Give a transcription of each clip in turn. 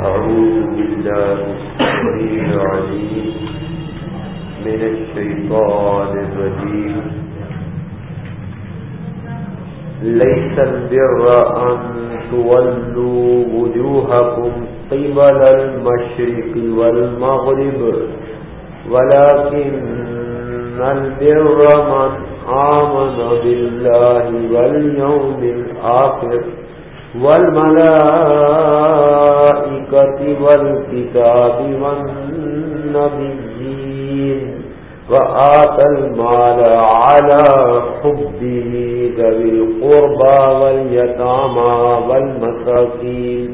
أعوذ بالله السميع العليم من الشيطان الرجيم ليس البر أن تولوا وجوهكم قبل المشرق والمغرب ولكن البر من آمن بالله واليوم الآخر والملائكة والكتاب والنبيين وآت المال على حبه ذوي القربى واليتامى والمساكين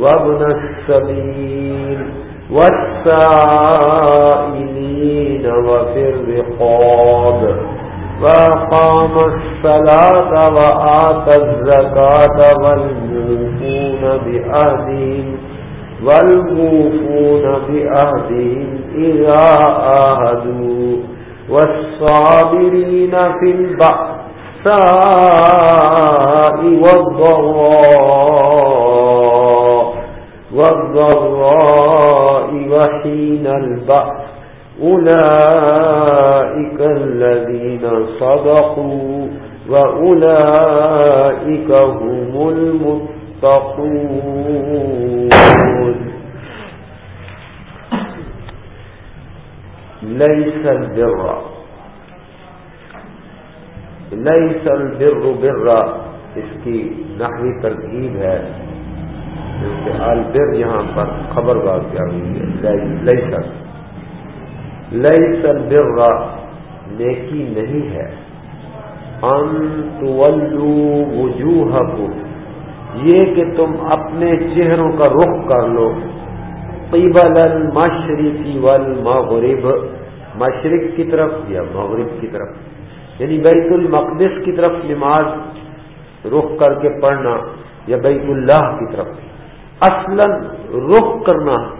وابن السبيل والسائلين وفي الرقاب وقام الصلاة وآت الزكاة والموفون بأهدهم والموفون بأهدهم إذا آهدوا والصابرين في البأساء والضراء والضراء وحين البأس أولئك الذين صدقوا وأولئك هم المتقون. ليس البر ليس البر بر. اس کی نحوی ترکیب ہے. البر یہاں پر خبر بات کیا ہوئی ہے. لئی سر لئی سر نیکی نہیں ہے۔ وجوہ یہ کہ تم اپنے چہروں کا رخ کر لو۔ قیبل المشرقی والمغرب، مشرق کی طرف یا مغرب کی طرف یعنی بیت المقدس کی طرف نماز رخ کر کے پڑھنا یا بیت اللہ کی طرف۔ اصلا رخ کرنا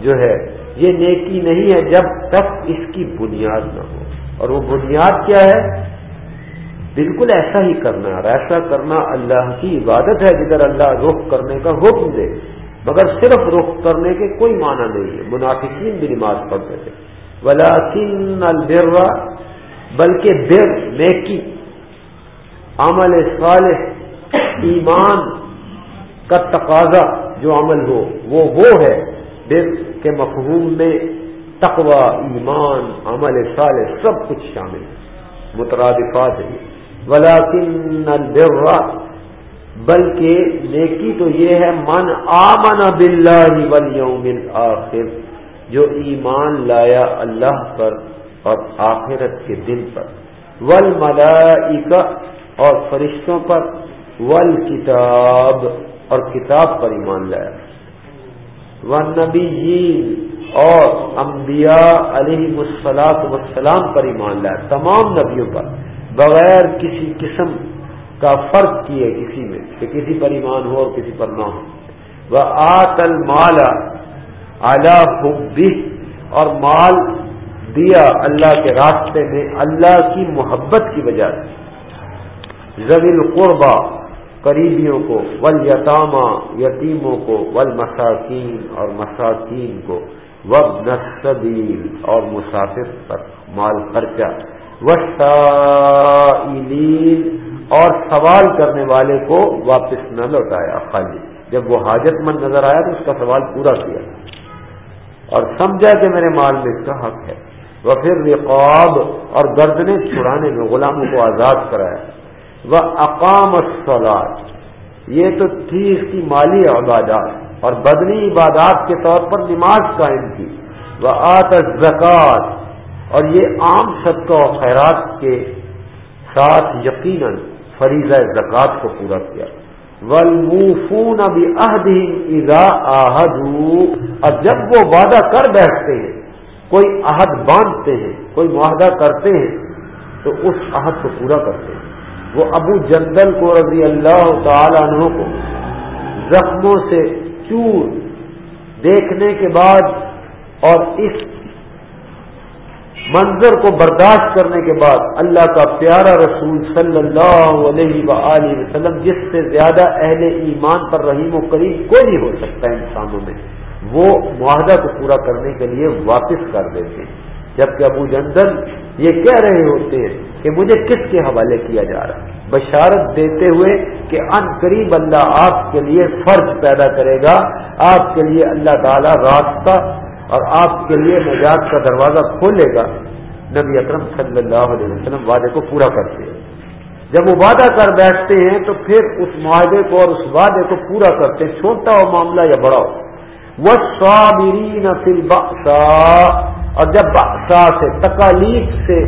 جو ہے یہ نیکی نہیں ہے جب تک اس کی بنیاد نہ ہو۔ اور وہ بنیاد کیا ہے؟ بالکل ایسا ہی کرنا، اور ایسا کرنا اللہ کی عبادت ہے جدھر اللہ رخ کرنے کا حکم دے۔ مگر صرف رخ کرنے کے کوئی معنی نہیں ہے۔ منافقین بھی نماز پڑھتے تھے۔ ولاکن البر، بلکہ بر، نیکی، عمل صالح، ایمان کا تقاضا جو عمل ہو، وہ وہ ہے۔ کے مفہوم میں تقوا ایمان، عمل سال سب کچھ شامل ہے۔ مترادفات ہے ولاکن البر، بلکہ نیکی تو یہ ہے، من آمن باللہ والیوم الاخر، جو ایمان لایا اللہ پر اور آخرت کے دن پر۔ والملائکہ اور فرشتوں پر۔ والکتاب اور کتاب پر ایمان لایا۔ وہ نبی اور انبیاء علیہ مسلاط وسلام پر ایمان لایا تمام نبیوں پر، بغیر کسی قسم کا فرق کیے کسی میں کہ کسی پر ایمان ہو اور کسی پر نہ ہو۔ وہ آت المالا اعلی حبی اور مال دیا اللہ کے راستے میں، اللہ کی محبت کی وجہ سے۔ زویل قربا قریبیوں کو ول یتامہ یتیموں کو ول مساکین اور مساکین کو وب نصبیل اور مسافر پر مال خرچہ وسائلین اور سوال کرنے والے کو واپس نہ لوٹایا۔ خالی جب وہ حاجت مند نظر آیا تو اس کا سوال پورا کیا۔ اور سمجھا کہ میرے مال میں اس کا حق ہے۔ وہ پھر رقاب اور گردنے چھڑانے میں غلاموں کو آزاد کرایا۔ وہ اقام الصلاط یہ تو تھی اس کی مالی عبادات اور بدنی عبادات کے طور پر نماز قائم کی. وہ آت زکات اور یہ عام صدقہ و خیرات کے ساتھ یقیناً فریضہ زکوٰۃ کو پورا کیا. ولمفون ابھی ادا آہد اور جب وہ وعدہ کر بیٹھتے ہیں، کوئی عہد باندھتے ہیں، کوئی معاہدہ کرتے ہیں، تو اس عہد کو پورا کرتے ہیں. وہ ابو جندل کو رضی اللہ تعالی عنہ کو زخموں سے چور دیکھنے کے بعد اور اس منظر کو برداشت کرنے کے بعد اللہ کا پیارا رسول صلی اللہ علیہ و وسلم، جس سے زیادہ اہل ایمان پر رحیم و کریم کوئی نہیں ہو سکتا انسانوں میں، وہ معاہدہ کو پورا کرنے کے لیے واپس کر دیتے ہیں۔ جبکہ ابو جندل یہ کہہ رہے ہوتے ہیں کہ مجھے کس کے حوالے کیا جا رہا ہے؟ بشارت دیتے ہوئے کہ ان قریب اللہ آپ کے لیے فرض پیدا کرے گا، آپ کے لیے اللہ تعالی راستہ اور آپ کے لیے نجات کا دروازہ کھولے گا۔ نبی اکرم صلی اللہ علیہ وسلم وعدے کو پورا کرتے ہیں۔ جب وہ وعدہ کر بیٹھتے ہیں تو پھر اس معاہدے کو اور اس وعدے کو پورا کرتے ہیں، چھوٹا ہو معاملہ یا بڑا ہو۔ وہ سوابرین اور جب بادشاہ سے تکالیف سے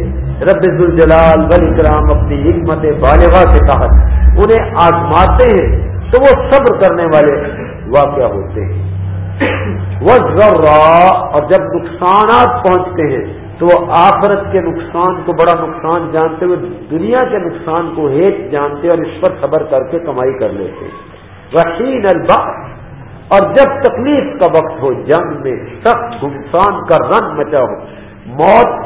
رب الجلال بل اکرام اپنی حکمت بالغا کے تحت انہیں آزماتے ہیں تو وہ صبر کرنے والے واقع ہوتے ہیں۔ وہ ذرا اور جب نقصانات پہنچتے ہیں، تو وہ آخرت کے نقصان کو، بڑا نقصان جانتے ہوئے، دنیا کے نقصان کو ہیٹ جانتے اور اس پر صبر کر کے کمائی کر لیتے وسین الباس اور جب تکلیف کا وقت ہو، جنگ میں سخت گمسان کا رنگ مچا ہو، موت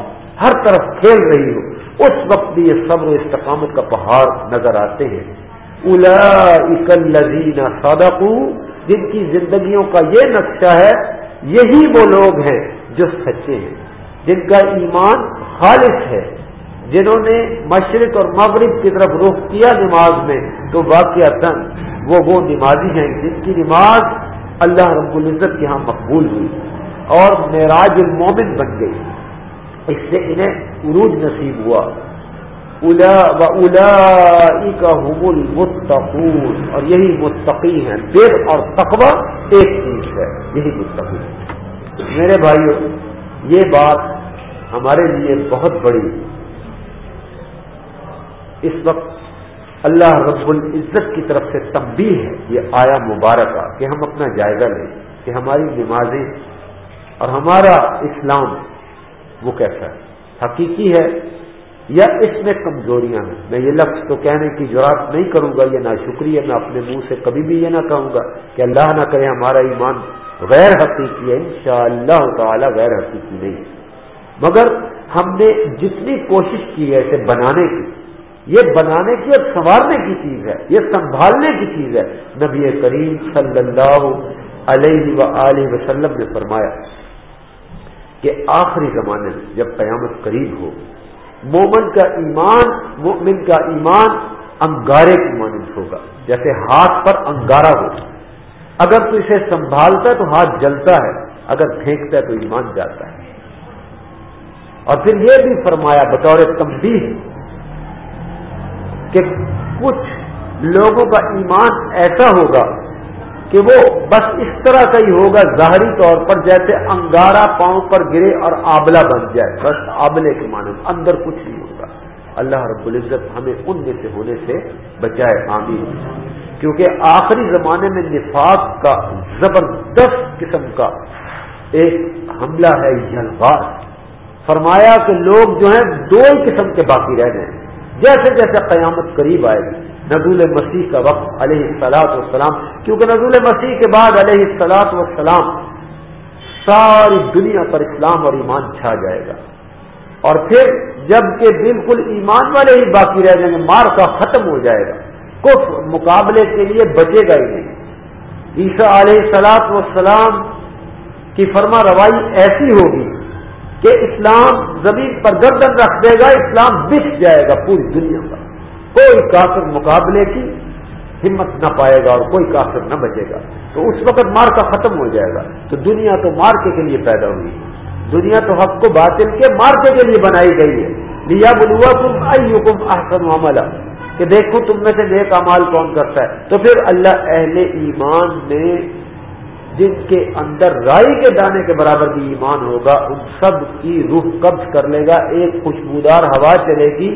ہر طرف کھیل رہی ہو، اس وقت بھی یہ صبر و استقامت کا پہاڑ نظر آتے ہیں۔ الا اکل لذین جن کی زندگیوں کا یہ نقشہ ہے، یہی وہ لوگ ہیں جو سچے ہیں، جن کا ایمان خالص ہے۔ جنہوں نے مشرق اور مغرب کی طرف رخ کیا نماز میں، تو واقع وہ وہ نمازی ہیں جن کی نماز اللہ رب العزت کے ہاں مقبول ہوئی اور معراج المومن بن گئی۔ اس سے انہیں عروج نصیب ہوا۔ الا و الا کا اور یہی متقی ہیں۔ دیر اور تقوی ایک چیز ہے۔ یہی متقی۔ میرے بھائیوں یہ بات ہمارے لیے بہت بڑی۔ اس وقت اللہ رب العزت کی طرف سے تبدی ہے۔ یہ آیا مبارکہ کہ ہم اپنا جائزہ لیں، کہ ہماری نمازیں اور ہمارا اسلام وہ کیسا ہے۔ حقیقی ہے یا اس میں کمزوریاں ہیں؟ میں یہ لفظ تو کہنے کی ضرورت نہیں کروں گا، یہ نہ شکریہ میں اپنے منہ سے کبھی بھی یہ نہ کہوں گا کہ اللہ نہ کرے، ہمارا ایمان غیر حقیقی ہے، انشاءاللہ تعالی غیر حقیقی نہیں۔ مگر ہم نے جتنی کوشش کی ہے اسے بنانے کی یہ بنانے کی اور سنوارنے کی چیز ہے، یہ سنبھالنے کی چیز ہے۔ نبی کریم صلی اللہ علیہ و وسلم نے فرمایا کہ آخری زمانے میں جب قیامت قریب ہو، مومن کا ایمان، مومن کا ایمان انگارے کی مانند ہوگا، جیسے ہاتھ پر انگارا ہو۔ اگر تو اسے سنبھالتا ہے تو ہاتھ جلتا ہے، اگر پھینکتا ہے تو ایمان جاتا ہے۔ اور پھر یہ بھی فرمایا بطور تمبی کہ کچھ لوگوں کا ایمان ایسا ہوگا کہ وہ بس اس طرح کا ہی ہوگا ظاہری طور پر جیسے انگارا پاؤں پر گرے اور آبلا بن جائے۔ بس آبلے کے معنی اندر کچھ نہیں ہوگا۔ اللہ رب العزت ہمیں ان میں سے ہونے سے بچائے۔ آمین۔ کیونکہ آخری زمانے میں نفاق کا زبردست قسم کا ایک حملہ ہے یلغار فرمایا کہ لوگ جو ہیں دو ہی قسم کے باقی رہ گئے۔ جیسے جیسے قیامت قریب آئے گی۔ نزول مسیح کا وقت علیہ السلاط والسلام، کیونکہ نزول مسیح کے بعد علیہ السلاط والسلام ساری دنیا پر اسلام اور ایمان چھا جائے گا۔ اور پھر جبکہ بالکل ایمان والے ہی باقی رہ جائیں گے، مار کا ختم ہو جائے گا۔ کف مقابلے کے لیے بچے گا ہی نہیں۔ عیسیٰ علیہ السلاط والسلام کی فرما روائی ایسی ہوگی کہ اسلام زمین پر گردن رکھ دے گا، اسلام بچ جائے گا پوری دنیا پر۔ کوئی کافر مقابلے کی ہمت نہ پائے گا اور کوئی کافر نہ بچے گا۔ تو اس وقت مار کا ختم ہو جائے گا۔ تو دنیا تو مارکے کے لیے پیدا ہوئی دنیا تو حق کو باطل کے مارکے کے لیے بنائی گئی ہے۔ لیا بلوا تم آئی حکم احسن عملہ کہ دیکھو تم میں سے نیک امال کون کرتا ہے۔ تو پھر اللہ اہل ایمان نے جن کے اندر رائی کے دانے کے برابر بھی ایمان ہوگا، ان سب کی روح قبض کر لے گا، ایک خوشبودار ہوا چلے گی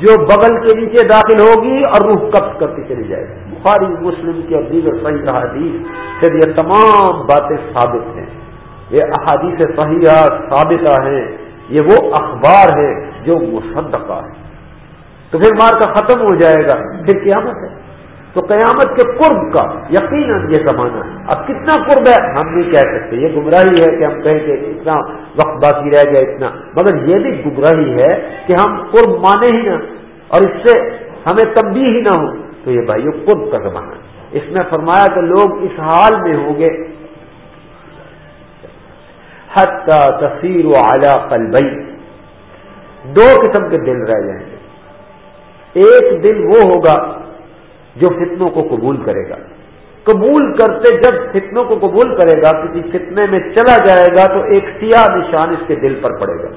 جو بغل کے نیچے داخل ہوگی اور روح قبض کرتی چلی جائے گی۔ بخاری، مسلم کی اور دیگر صحیح احادیث پھر یہ تمام باتیں ثابت ہیں۔ یہ احادیث صحیحہ ثابتہ ہیں، یہ وہ اخبار ہے جو مصدقہ ہے تو پھر مار کا ختم ہو جائے گا، پھر قیامت ہے۔ تو قیامت کے قرب کا یقیناً یہ زمانہ ہے۔ اب کتنا قرب ہے؟ ہم نہیں کہہ سکتے۔ یہ گمراہی ہے کہ ہم کہیں کہ اتنا وقت باقی رہ گیا اتنا۔ مگر یہ بھی گمراہی ہے کہ ہم قرب مانے ہی نہ، اور اس سے ہمیں تبدیل ہی نہ ہو۔ تو یہ بھائی قرب کا زمانہ ہے۔ اس میں فرمایا کہ لوگ اس حال میں ہوں گے۔ حد کا تصیر و اعلی قلبئی دو قسم کے دل رہ جائیں گے۔ ایک دل وہ ہوگا جو فتنوں کو قبول کرے گا۔ قبول کرتے جب فتنوں کو قبول کرے گا، کسی فتنے میں چلا جائے گا تو ایک سیاہ نشان اس کے دل پر پڑے گا۔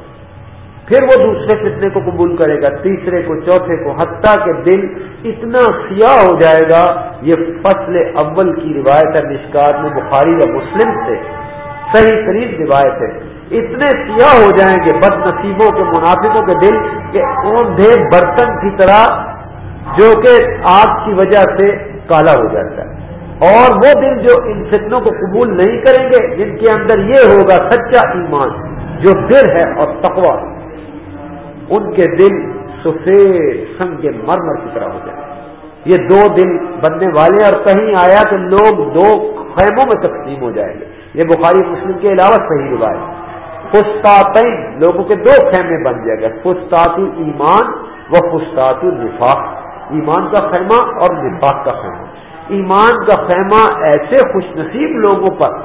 پھر وہ دوسرے فتنے کو قبول کرے گا، تیسرے کو، چوتھے کو، حتیٰ کہ دل اتنا سیاہ ہو جائے گا۔ یہ فصل اول کی روایت ہے نشکار میں بخاری و مسلم سے۔ صحیح ترین روایت ہے۔ اتنے سیاہ ہو جائیں گے بد نصیبوں کے منافقوں کے دل کہ اوندھے برتن کی طرح جو کہ آگ کی وجہ سے کالا ہو جاتا ہے۔ اور وہ دل جو ان فتنوں کو قبول نہیں کریں گے، جن کے اندر یہ ہوگا سچا ایمان، جو دل ہے اور تقوا ان کے دل سفید سنگ مرمر کی طرح ہو جائے۔ یہ دو دل بننے والے اور کہیں آیا کہ لوگ دو خیموں میں تقسیم ہو جائیں گے۔ یہ بخاری مسلم کے علاوہ صحیح روایت فستاطین لوگوں کے دو خیمے بن جائے گا فستات ایمان و فستات النفاق ایمان کا خیمہ اور نفاق کا خیمہ۔ ایمان کا خیمہ ایسے خوش نصیب لوگوں پر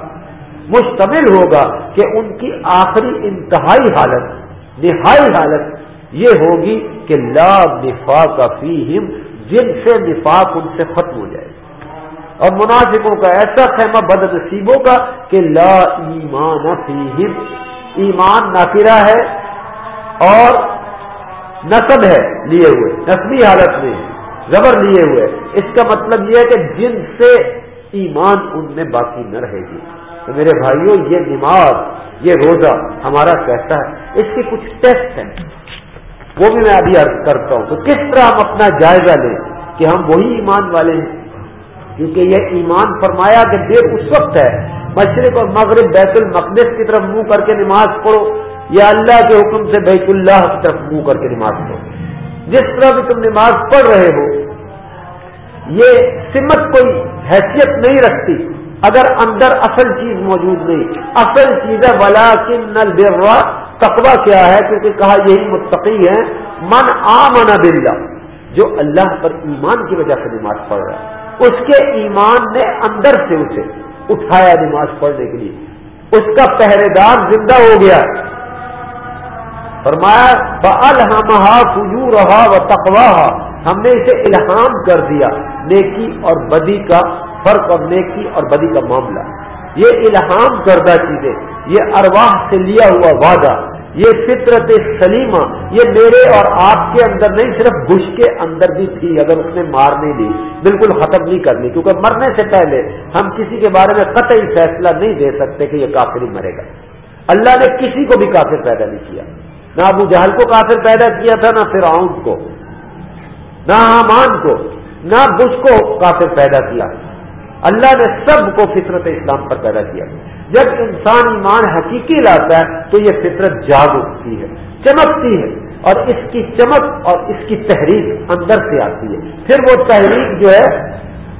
مشتمل ہوگا کہ ان کی آخری انتہائی حالت، نہائی حالت یہ ہوگی کہ لا نفاق فیہم، جن سے نفاق ان سے ختم ہو جائے۔ اور منافقوں کا ایسا خیمہ بد نصیبوں کا کہ لا ایمان فیہم۔ ایمان نافرہ ہے اور نصب ہے لیے ہوئے نسبی حالت میں۔ زبر لیے ہوئے۔ اس کا مطلب یہ ہے کہ جن سے ایمان ان میں باقی نہ رہے گی۔ تو میرے بھائیوں، یہ نماز، یہ روزہ ہمارا کہتا ہے؟ اس کے کچھ ٹیسٹ ہیں۔ وہ بھی میں ابھی عرض کرتا ہوں۔ تو کس طرح ہم اپنا جائزہ لیں کہ ہم وہی ایمان والے ہیں؟ کیونکہ یہ ایمان فرمایا کہ دیر اس وقت ہے۔ مشرق اور مغرب بیت المقدس کی طرف منہ کر کے نماز پڑھو۔ یا اللہ کے حکم سے بیت اللہ کی طرف منہ کر کے نماز پڑھو۔ جس طرح بھی تم نماز پڑھ رہے ہو، یہ سمت کوئی حیثیت نہیں رکھتی۔ اگر اندر اصل چیز موجود نہیں۔ اصل چیز ہے بلا کن نل تقوا کیا ہے؟ کیونکہ کہا یہی متقی ہے من آمن بلّہ جو اللہ پر ایمان کی وجہ سے نماز پڑھ رہا ہے۔ اس کے ایمان نے اندر سے اسے اٹھایا نماز پڑھنے کے لیے۔ اس کا پہرے دار زندہ ہو گیا۔ فرمایا بلحمہ فجو رہا و تقوا ہم نے اسے الہام کر دیا، نیکی اور بدی کا فرق اور نیکی اور بدی کا معاملہ۔ یہ الہام کردہ چیزیں، یہ ارواح سے لیا ہوا وعدہ، یہ فطرت سلیمہ، یہ میرے اور آپ کے اندر نہیں، صرف گش کے اندر بھی تھی، اگر اس نے مار نہیں لی، بالکل ختم نہیں کرنی کیونکہ مرنے سے پہلے ہم کسی کے بارے میں قطعی فیصلہ نہیں دے سکتے کہ یہ کافر ہی مرے گا۔ اللہ نے کسی کو بھی کافر پیدا نہیں کیا۔ نہ ابو جہل کو کافر پیدا کیا تھا، نہ فرعون کو، نہ حامان کو، نہ بش کو کافر پیدا کیا۔ اللہ نے سب کو فطرت اسلام پر پیدا کیا۔ جب انسان ایمان حقیقی لاتا ہے، تو یہ فطرت جاگ اٹھتی ہے، چمکتی ہے، اور اس کی چمک اور اس کی تحریک اندر سے آتی ہے۔ پھر وہ تحریک جو ہے،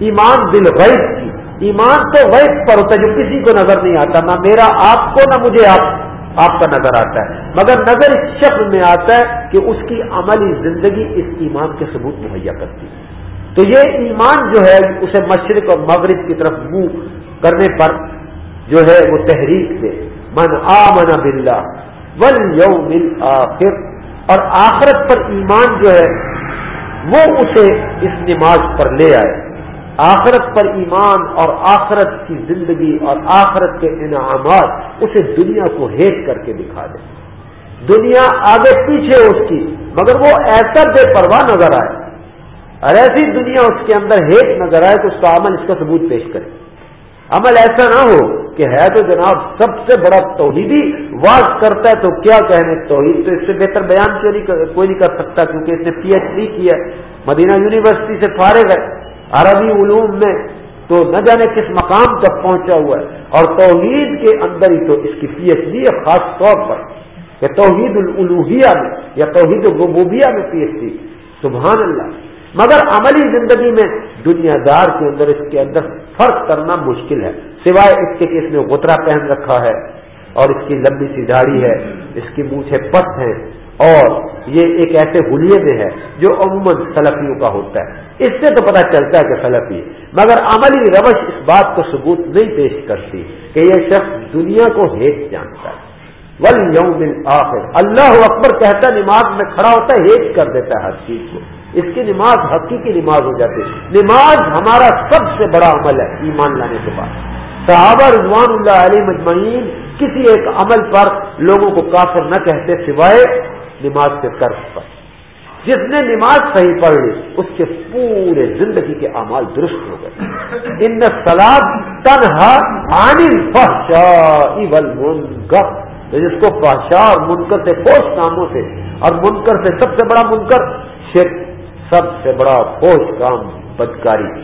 ایمان دل غیب کی۔ ایمان تو غیب پر ہوتا ہے، جو کسی کو نظر نہیں آتا، نہ میرا آپ کو، نہ مجھے آپ آپ کا نظر آتا ہے۔ مگر نظر اس شکل میں آتا ہے کہ اس کی عملی زندگی اس ایمان کے ثبوت مہیا کرتی ہے۔ تو یہ ایمان جو ہے، اسے مشرق اور مغرب کی طرف منہ کرنے پر جو ہے وہ تحریک سے من آمن باللہ ول یوم آخر اور آخرت پر ایمان جو ہے، وہ اسے اس نماز پر لے آئے۔ آخرت پر ایمان اور آخرت کی زندگی اور آخرت کے انعامات اسے دنیا کو ہیٹ کر کے دکھا دے۔ دنیا آگے پیچھے اس کی، مگر وہ ایسا بے پرواہ نظر آئے۔ اور ایسی دنیا اس کے اندر ہیٹ نظر آئے تو اس کا عمل اس کا ثبوت پیش کرے۔ عمل ایسا نہ ہو کہ ہے تو جناب سب سے بڑا توحیدی واز کرتا ہے تو کیا کہنے توحید؟ تو اس سے بہتر بیان کیوں نہیں کوئی نہیں کر سکتا کیونکہ اس نے پی ایچ ڈی کیا مدینہ یونیورسٹی سے فارغ ہے۔ عربی علوم میں تو نہ جانے کس مقام تک پہنچا ہوا ہے۔ اور توحید کے اندر ہی تو اس کی پی ایچ ڈی ہے، خاص طور پر۔ کہ توحید الوحیہ میں، یا توحید الربوبیہ میں پی ایچ ڈی۔ سبحان اللہ۔ مگر عملی زندگی میں دنیا دار کے اندر، اس کے اندر فرق کرنا مشکل ہے۔ سوائے اس کے کہ اس نے غترا پہن رکھا ہے اور اس کی لمبی سی داڑھی ہے، اس کی مونچھے پت ہیں۔ اور یہ ایک ایسے حلیے میں ہے جو عموماً سلفیوں کا ہوتا ہے۔ اس سے تو پتہ چلتا ہے کہ سلفی، مگر عملی روش اس بات کو ثبوت نہیں پیش کرتی کہ یہ شخص دنیا کو ہیٹ جانتا ہے۔ ول یوم آخر اللہ اکبر کہتا نماز میں کھڑا ہوتا ہے ہیٹ کر دیتا ہے ہر چیز کو۔ اس کی نماز حقیقی نماز ہو جاتی ہے۔ نماز ہمارا سب سے بڑا عمل ہے ایمان لانے کے بعد۔ صحابہ رضوان اللہ علیہ مجمعین کسی ایک عمل پر لوگوں کو کافر نہ کہتے سوائے نماز کے قرض پر۔ جس نے نماز صحیح پڑھ لی، اس کے پورے زندگی کے اعمال درست ہو گئے۔ ان سلاد تنہا جس کو فحشا اور منکر سے پوش کاموں سے، اور منکر سے سب سے بڑا منکر، شرک سب سے بڑا پوش کام، بدکاری۔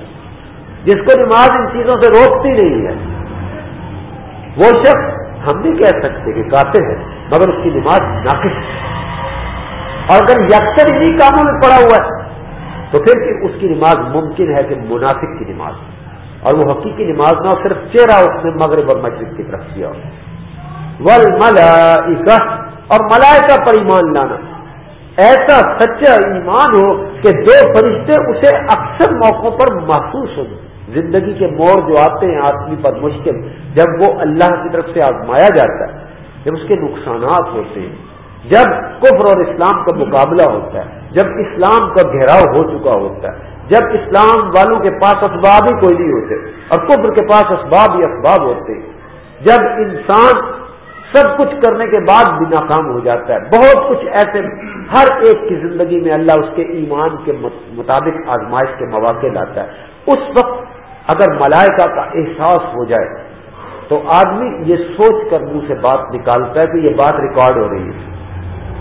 جس کو نماز ان چیزوں سے روکتی نہیں ہے۔ وہ شخص، ہم نہیں کہہ سکتے کہ کافر ہے، مگر اس کی نماز ناقص ہے۔ اور اگر یکسر انہیں کاموں میں پڑا ہوا ہے، تو پھر اس کی نماز ممکن ہے کہ منافق کی نماز اور وہ حقیقی نماز نہ صرف چہرہ اس میں مغرب اور مشرق کی طرف کیا ہو۔ ول ملا اور ملائکہ پر ایمان لانا۔ ایسا سچا ایمان ہو کہ دو فرشتے اسے اکثر موقعوں پر محسوس ہو زندگی کے موڑ جو آتے ہیں، آدمی پر مشکل، جب وہ اللہ کی طرف سے آزمایا جاتا ہے، جب اس کے نقصانات ہوتے ہیں۔ جب کفر اور اسلام کا مقابلہ ہوتا ہے، جب اسلام کا گھیراؤ ہو چکا ہوتا ہے، جب اسلام والوں کے پاس اسباب ہی کوئی نہیں ہوتے، اور کفر کے پاس اسباب ہی اسباب ہوتے جب انسان سب کچھ کرنے کے بعد بھی ناکام ہو جاتا ہے، بہت کچھ ایسے ہر ایک کی زندگی میں اللہ اس کے ایمان کے مطابق آزمائش کے مواقع لاتا ہے۔ اس وقت اگر ملائکہ کا احساس ہو جائے تو آدمی یہ سوچ کر منہ سے بات نکالتا ہے کہ یہ بات ریکارڈ ہو رہی ہے۔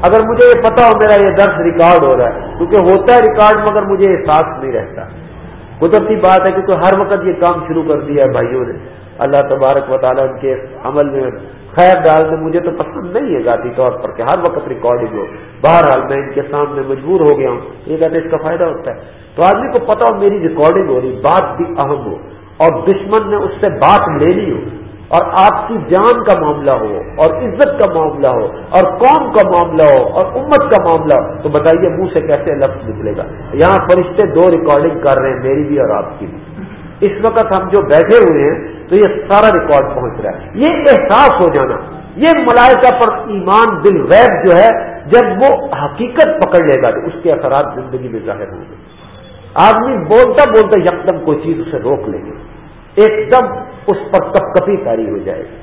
اگر مجھے یہ پتا ہو میرا یہ درس ریکارڈ ہو رہا ہے، کیونکہ ہوتا ہے ریکارڈ مگر مجھے احساس نہیں رہتا۔ قدرتی بات ہے کیونکہ ہر وقت یہ کام شروع کر دیا ہے بھائیوں نے۔ اللہ تبارک و تعالیٰ ان کے عمل میں خیر ڈالنے مجھے تو پسند نہیں ہے ذاتی طور پر کہ ہر وقت ریکارڈنگ ہو۔ بہرحال میں ان کے سامنے مجبور ہو گیا ہوں۔ یہ کہتے اس کا فائدہ ہوتا ہے۔ تو آدمی کو پتا ہو میری ریکارڈنگ ہو رہی، بات بھی اہم ہو اور دشمن نے اس سے بات لینی ہو۔ اور آپ کی جان کا معاملہ ہو اور عزت کا معاملہ ہو اور قوم کا معاملہ ہو اور امت کا معاملہ ہو، تو بتائیے منہ سے کیسے لفظ نکلے گا؟ یہاں فرشتے دو ریکارڈنگ کر رہے ہیں، میری بھی اور آپ کی بھی۔ اس وقت ہم جو بیٹھے ہوئے ہیں، تو یہ سارا ریکارڈ پہنچ رہا ہے۔ یہ احساس ہو جانا، یہ ملائکہ پر ایمان دل جو ہے، جب وہ حقیقت پکڑ لے گا، تو اس کے اثرات زندگی میں ظاہر ہوں گے۔ آدمی بولتا بولتا یکدم کوئی چیز اسے روک لے گی ایک دم اس پر کپ کپی تاری ہو جائے گی۔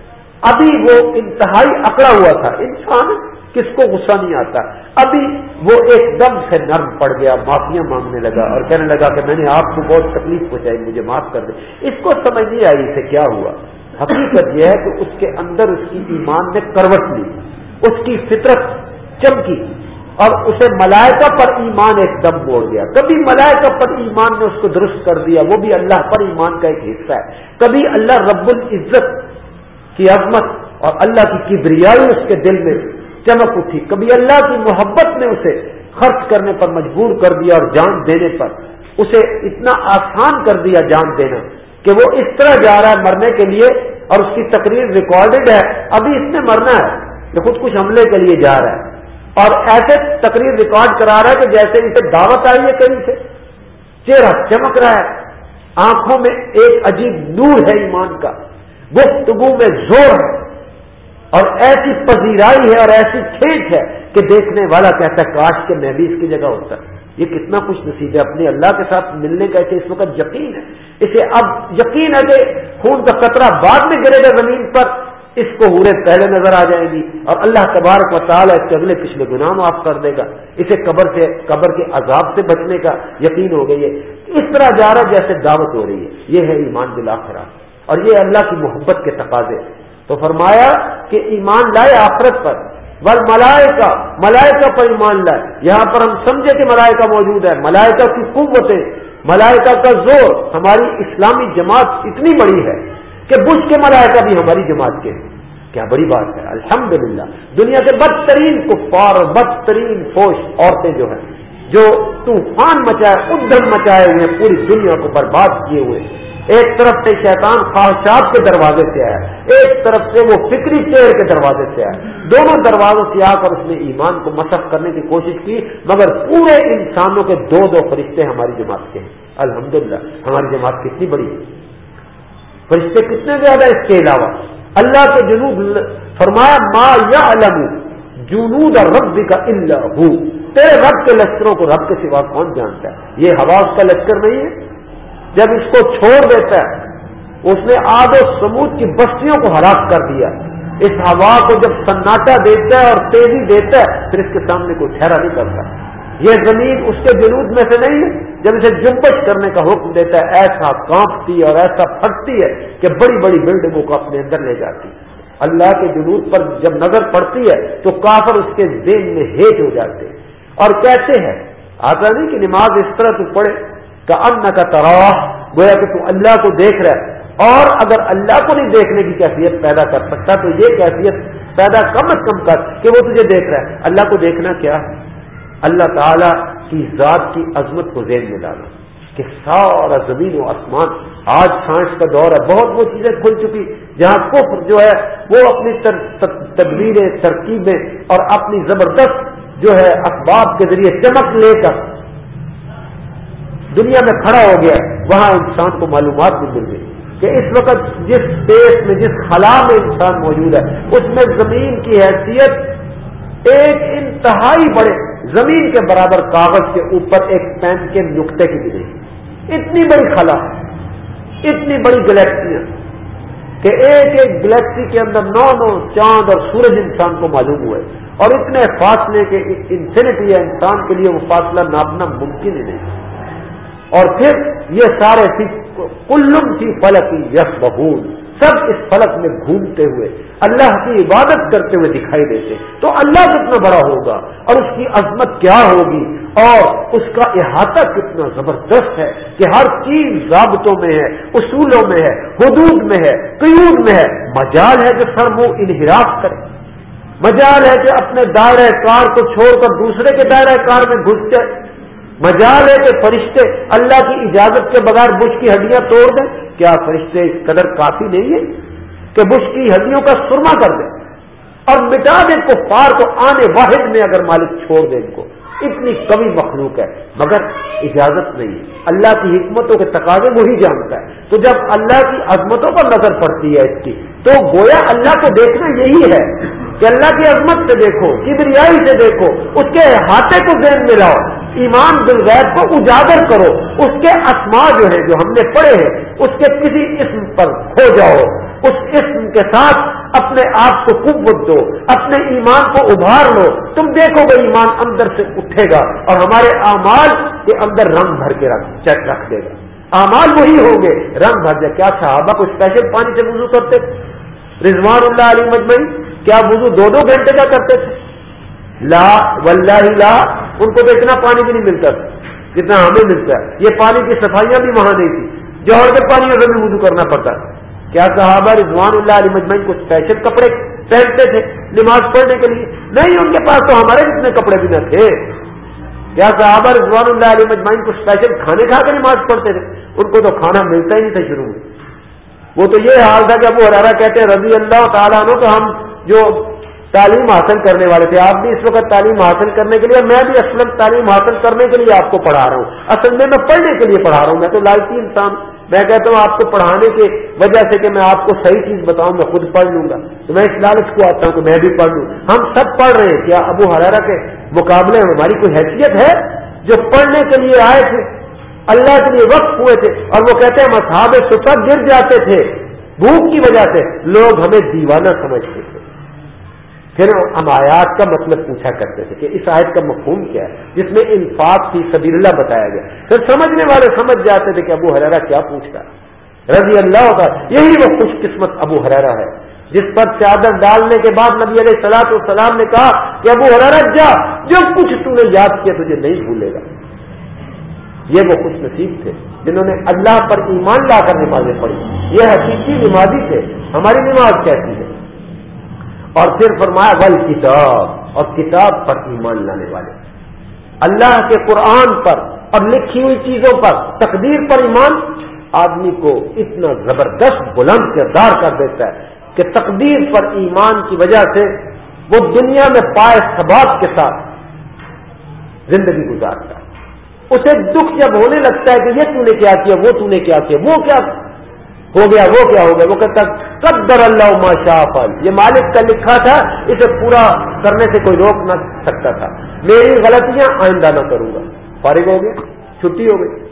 ابھی وہ انتہائی اکڑا ہوا تھا۔ انسان کس کو غصہ نہیں آتا۔ ابھی وہ ایک دم سے نرم پڑ گیا، معافیاں مانگنے لگا اور کہنے لگا کہ میں نے آپ کو بہت تکلیف پہنچائی، مجھے معاف کر دے اس کو سمجھ نہیں آئی اسے کیا ہوا۔ حقیقت یہ ہے کہ اس کے اندر اس کی ایمان نے کروٹ لی اس کی فطرت چمکی۔ اور اسے ملائکہ پر ایمان ایک دم موڑ گیا کبھی ملائکہ پر ایمان نے اس کو درست کر دیا، وہ بھی اللہ پر ایمان کا ایک حصہ ہے۔ کبھی اللہ رب العزت کی عظمت اور اللہ کی کبریائی اس کے دل میں چمک اٹھی۔ کبھی اللہ کی محبت نے اسے خرچ کرنے پر مجبور کر دیا اور جان دینے پر اسے اتنا آسان کر دیا جان دینا کہ وہ اس طرح جا رہا ہے مرنے کے لیے اور اس کی تقریر ریکارڈڈ ہے۔ ابھی اس نے مرنا ہے، یہ خود کچھ حملے کے لیے جا رہا ہے۔ اور ایسے تقریر ریکارڈ کرا رہا ہے کہ جیسے اسے دعوت آئی ہے کہیں سے، چہرہ چمک رہا ہے، آنکھوں میں ایک عجیب نور ہے ایمان کا، گفتگو میں زور ہے، اور ایسی پذیرائی ہے اور ایسی کھینچ ہے کہ دیکھنے والا کہتا ہے، کاش کے میں بھی اس کی جگہ ہوتا۔ یہ کتنا خوش نصیب ہے، اپنے اللہ کے ساتھ ملنے کا اسے اس وقت یقین ہے۔ اسے اب یقین ہے کہ خون کا قطرہ بعد میں گرے گا زمین پر۔ اس کو ہورے پہلے نظر آ جائے گی اور اللہ تبارک و تعالیٰ اس کے اگلے پچھلے گناہ معاف کر دے گا اسے قبر سے قبر کے عذاب سے بچنے کا یقین ہو گئی ہے اس طرح جا رہا جیسے دعوت ہو رہی ہے یہ ہے ایمان بلاخرا اور یہ اللہ کی محبت کے تقاضے تو فرمایا کہ ایمان لائے آخرت پر ول ملائکہ ملائکہ پر ایمان لائے۔ یہاں پر ہم سمجھے کہ ملائکہ موجود ہے، ملائکہ کی قوتیں، ملائکہ کا زور، ہماری اسلامی جماعت اتنی بڑی ہے۔ کہ بش کے ملائکہ بھی ہماری جماعت کے۔ کیا بڑی بات ہے؟ الحمدللہ۔ دنیا کے بدترین کفار اور بدترین فوش عورتیں جو ہیں، جو طوفان مچائے ادھم مچائے ہوئے، پوری دنیا کو برباد کیے ہوئے۔ ایک طرف سے شیطان خواہشات کے دروازے سے آیا، ایک طرف سے وہ فکری چیر کے دروازے سے آیا۔ دونوں دروازوں سے آ کر اس نے ایمان کو مسخ کرنے کی کوشش کی، مگر پورے انسانوں کے دو دو فرشتے ہماری جماعت کے ہیں۔ الحمدللہ، ہماری جماعت کتنی بڑی ہے۔ فرشتے کتنے زیادہ اس کے علاوہ؟ اللہ کے جنوب فرمایا، ما یا علم جنود رب کا اللہ تیرے رب کے لشکروں کو رب کے سوا کون جانتا ہے؟ یہ ہوا اس کا لشکر نہیں ہے؟ جب اس کو چھوڑ دیتا ہے، اس نے آد و سمود کی بستیوں کو ہلاک کر دیا اس ہوا کو جب سناٹا دیتا ہے اور تیزی دیتا ہے، پھر اس کے سامنے کوئی ٹھہرا نہیں کرتا۔ یہ زمین اس کے جنوب میں سے نہیں ہے جب اسے جمبش کرنے کا حکم دیتا ہے، ایسا کانپتی اور ایسا پھٹتی ہے کہ بڑی بڑی بلڈنگوں کو اپنے اندر لے جاتی اللہ کے جنوب پر جب نظر پڑتی ہے تو کافر اس کے دین میں ہیٹ ہو جاتے اور کیسے ہے آتا نہیں کہ نماز اس طرح تو پڑھے کا ان کا تراح گویا کہ تو اللہ کو دیکھ رہا ہے۔ اور اگر اللہ کو نہیں دیکھنے کی کیفیت پیدا کر سکتا، تو یہ کیفیت پیدا کم از کم کر کہ وہ تجھے دیکھ رہا ہے۔ اللہ کو دیکھنا کیا؟ ہے اللہ تعالی کی ذات کی عظمت کو ذہن میں ڈالا کہ سارا زمین و آسمان آج سائنس کا دور ہے، بہت وہ چیزیں کھل چکی۔ جہاں کفر جو ہے، وہ اپنی تدبیریں ترکیبیں اور اپنی زبردست جو ہے اخباب کے ذریعے چمک لے کر دنیا میں کھڑا ہو گیا، وہاں انسان کو معلومات بھی مل گئی کہ اس وقت جس دیش میں، جس خلا میں انسان موجود ہے، اس میں زمین کی حیثیت ایک انتہائی بڑے زمین کے برابر کاغذ کے اوپر ایک پین کے نقطے کی بھی اتنی بڑی خلا، اتنی بڑی گلیکسیاں کہ ایک ایک گلیکسی کے اندر نو نو چاند اور سورج انسان کو معلوم ہوئے۔ اور اتنے فاصلے کے انفینٹی ہے انسان کے لیے وہ فاصلہ ناپنا ممکن ہی نہیں۔ اور پھر یہ سارے کلم کی فلک یس بہول سب اس فلک میں گھومتے ہوئے، اللہ کی عبادت کرتے ہوئے دکھائی دیتے۔ تو اللہ کتنا بڑا ہوگا اور اس کی عظمت کیا ہوگی؟ اور اس کا احاطہ کتنا زبردست ہے کہ ہر چیز ضابطوں میں ہے، اصولوں میں ہے، حدود میں ہے، قیود میں ہے۔ مجال ہے کہ سر وہ انحراف کرے۔ مجال ہے کہ اپنے دائرہ کار کو چھوڑ کر دوسرے کے دائرہ کار میں گھس جائے۔ مجال ہے کہ فرشتے اللہ کی اجازت کے بغیر بش کی ہڈیاں توڑ دیں۔ کیا فرشتے اس قدر کافی نہیں ہے کہ بش کی ہڈیوں کا سرما کر دیں؟ اور مٹا دیں کو پار کو آنے واحد میں اگر مالک چھوڑ دیں ان کو۔ اتنی کمی مخلوق ہے، مگر اجازت نہیں اللہ کی حکمتوں کے تقاضے وہی جانتا ہے۔ تو جب اللہ کی عظمتوں پر نظر پڑتی ہے اس کی، تو گویا اللہ کو دیکھنا یہی ہے کہ اللہ کی عظمت سے دیکھو، کبریائی سے دیکھو، اس کے ہاتھے کو ذہن میں لاؤ۔ ایمان بالغیب کو اجاگر کرو۔ اس کے اسما جو ہے جو ہم نے پڑھے ہیں، اس کے کسی اسم پر کھو جاؤ۔ اس اسم کے ساتھ اپنے آپ کو قوت دو، اپنے ایمان کو ابھار لو۔ تم دیکھو گے، ایمان اندر سے اٹھے گا اور ہمارے اعمال کے اندر رنگ بھر کے رکھ چیک رکھ دے گا۔ اعمال وہی ہوں گے، رنگ بھر جائے کیا صحابہ کو اسپیشل پانی سے وضو کرتے؟ رضوان اللہ علی مجمعی کیا وضو دو دو گھنٹے کا کرتے تھے؟ لا، واللہ لا ان کو تو اتنا پانی بھی نہیں ملتا تھا جتنا ہمیں ملتا ہے۔ یہ پانی کی صفائیاں بھی وہاں نہیں تھی جوہر کے پانی میں بھی وضو کرنا پڑتا کیا صحابہ رضوان اللہ علی مجمعین کو اسپیشل کپڑے پہنتے تھے نماز پڑھنے کے لیے؟ نہیں، ان کے پاس تو ہمارے جتنے کپڑے بھی نہ تھے۔ کیا صحابہ رضوان اللہ علی مجمعین کو اسپیشل کھانے کھا کے نماز پڑھتے تھے؟ ان کو تو کھانا ملتا ہی نہیں تھا شروع میں۔ وہ تو یہ حال تھا کہ ابو ہرارا کہتے ہیں، رضی اللہ تعالیٰ عنہ تو ہم جو تعلیم حاصل کرنے والے تھے۔ آپ بھی اس وقت تعلیم حاصل کرنے کے لیے میں بھی اصل تعلیم حاصل کرنے کے لیے آپ کو پڑھا رہا ہوں۔ اصل میں میں پڑھنے کے لیے پڑھا رہا ہوں۔ میں تو لالچی انسان، میں کہتا ہوں آپ کو پڑھانے کی وجہ سے کہ میں آپ کو صحیح چیز بتاؤں، میں خود پڑھ لوں گا۔ تو میں اس لالچ کو آتا ہوں کہ میں بھی پڑھ لوں۔ ہم سب پڑھ رہے ہیں۔ کیا ابو حرارہ کے مقابلے میں ہماری کوئی حیثیت ہے؟ جو پڑھنے کے لیے آئے تھے، اللہ کے لیے وقت ہوئے تھے، اور وہ کہتے ہیں مسحاب سفر گر جاتے تھے۔ بھوک کی وجہ سے۔ لوگ ہمیں دیوانہ سمجھتے تھے۔ پھر ہم آیات کا مطلب پوچھا کرتے تھے کہ اس آیت کا مفہوم کیا ہے، جس میں انفاق کی سبیر اللہ بتایا گیا۔ پھر سمجھنے والے سمجھ جاتے تھے کہ ابو حرارا کیا پوچھتا۔ رضی اللہ کا یہی وہ خوش قسمت ابو حرارا ہے، جس پر چادر ڈالنے کے بعد نبی علیہ سلاط السلام نے کہا کہ ابو حرارا جا، جو کچھ تو نے یاد کیا تجھے نہیں بھولے گا۔ یہ وہ خوش نصیب تھے جنہوں نے اللہ پر ایمان لا کر نمازیں پڑھی۔ یہ حقیقی نمازی تھے۔ ہماری نماز کیسی ہے؟ اور پھر فرمایا، ول کتاب، اور کتاب پر ایمان لانے والے۔ اللہ کے قرآن پر اور لکھی ہوئی چیزوں پر، تقدیر پر ایمان، آدمی کو اتنا زبردست بلند کردار کر دیتا ہے کہ تقدیر پر ایمان کی وجہ سے وہ دنیا میں پائے سباب کے ساتھ زندگی گزارتا ہے۔ اسے دکھ جب ہونے لگتا ہے کہ یہ تو نے کیا کیا، وہ تو نے کیا کیا، وہ کیا ہو گیا، وہ کیا ہو گیا، وہ کہتا قدر اللہ ما شاہ یہ مالک کا لکھا تھا، اسے پورا کرنے سے کوئی روک نہ سکتا تھا۔ میری غلطیاں آئندہ نہ کروں گا۔ فارغ ہو گیا چھٹی ہو گئی۔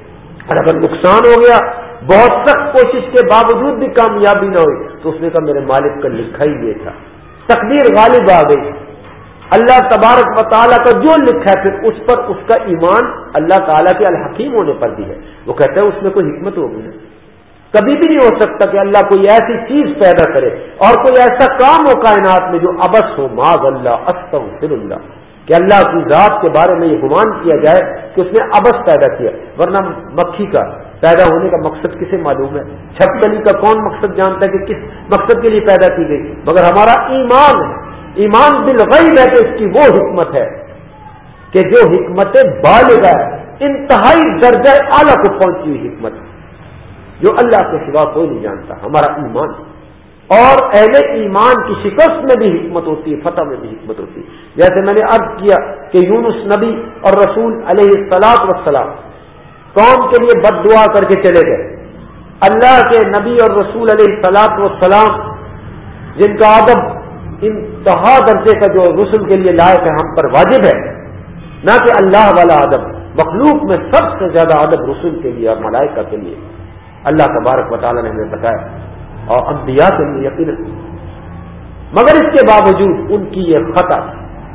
اور اگر نقصان ہو گیا، بہت سخت کوشش کے باوجود بھی کامیابی نہ ہوئی، تو اس نے کہا میرے مالک کا لکھا ہی یہ تھا۔ تقدیر غالب آ گئی۔ اللہ تبارک و تعالیٰ کا جو لکھا ہے، پھر اس پر اس کا ایمان اللہ تعالیٰ کے الحکیم ہونے پر بھی ہے۔ وہ کہتے ہیں اس میں کوئی حکمت ہوگی نا۔ کبھی بھی نہیں ہو سکتا کہ اللہ کوئی ایسی چیز پیدا کرے اور کوئی ایسا کام ہو کائنات میں جو ابس ہو ماض اللہ، استغفر اللہ۔ کہ اللہ کی ذات کے بارے میں یہ گمان کیا جائے کہ اس نے ابس پیدا کیا، ورنہ مکھی کا پیدا ہونے کا مقصد کسے معلوم ہے؟ چھپکلی کا کون مقصد جانتا ہے کہ کس مقصد کے لیے پیدا کی گئی؟ مگر ہمارا ایمان ہے۔ ایمان بالغیب ہے کہ اس کی وہ حکمت ہے کہ جو حکمت بالغ ہے انتہائی درجہ اعلیٰ کو پہنچی ہوئی حکمت۔ جو اللہ کے سوا کوئی نہیں جانتا، ہمارا ایمان۔ اور اہل ایمان کی شکست میں بھی حکمت ہوتی ہے، فتح میں بھی حکمت ہوتی ہے۔ جیسے میں نے عرض کیا کہ یونس نبی اور رسول علیہ السلاط وسلام قوم کے لیے بد دعا کر کے چلے گئے۔ اللہ کے نبی اور رسول علیہ السلاط وسلام جن کا ادب انتہا درجے کا جو رسول کے لیے لائق ہے، ہم پر واجب ہے۔ نہ کہ اللہ والا ادب، مخلوق میں سب سے زیادہ ادب رسول کے لیے اور ملائکہ کے لیے۔ اللہ تبارک مطالعہ نے ہمیں بتایا اور انبیاء کے لیے یقین مگر اس کے باوجود ان کی یہ خطا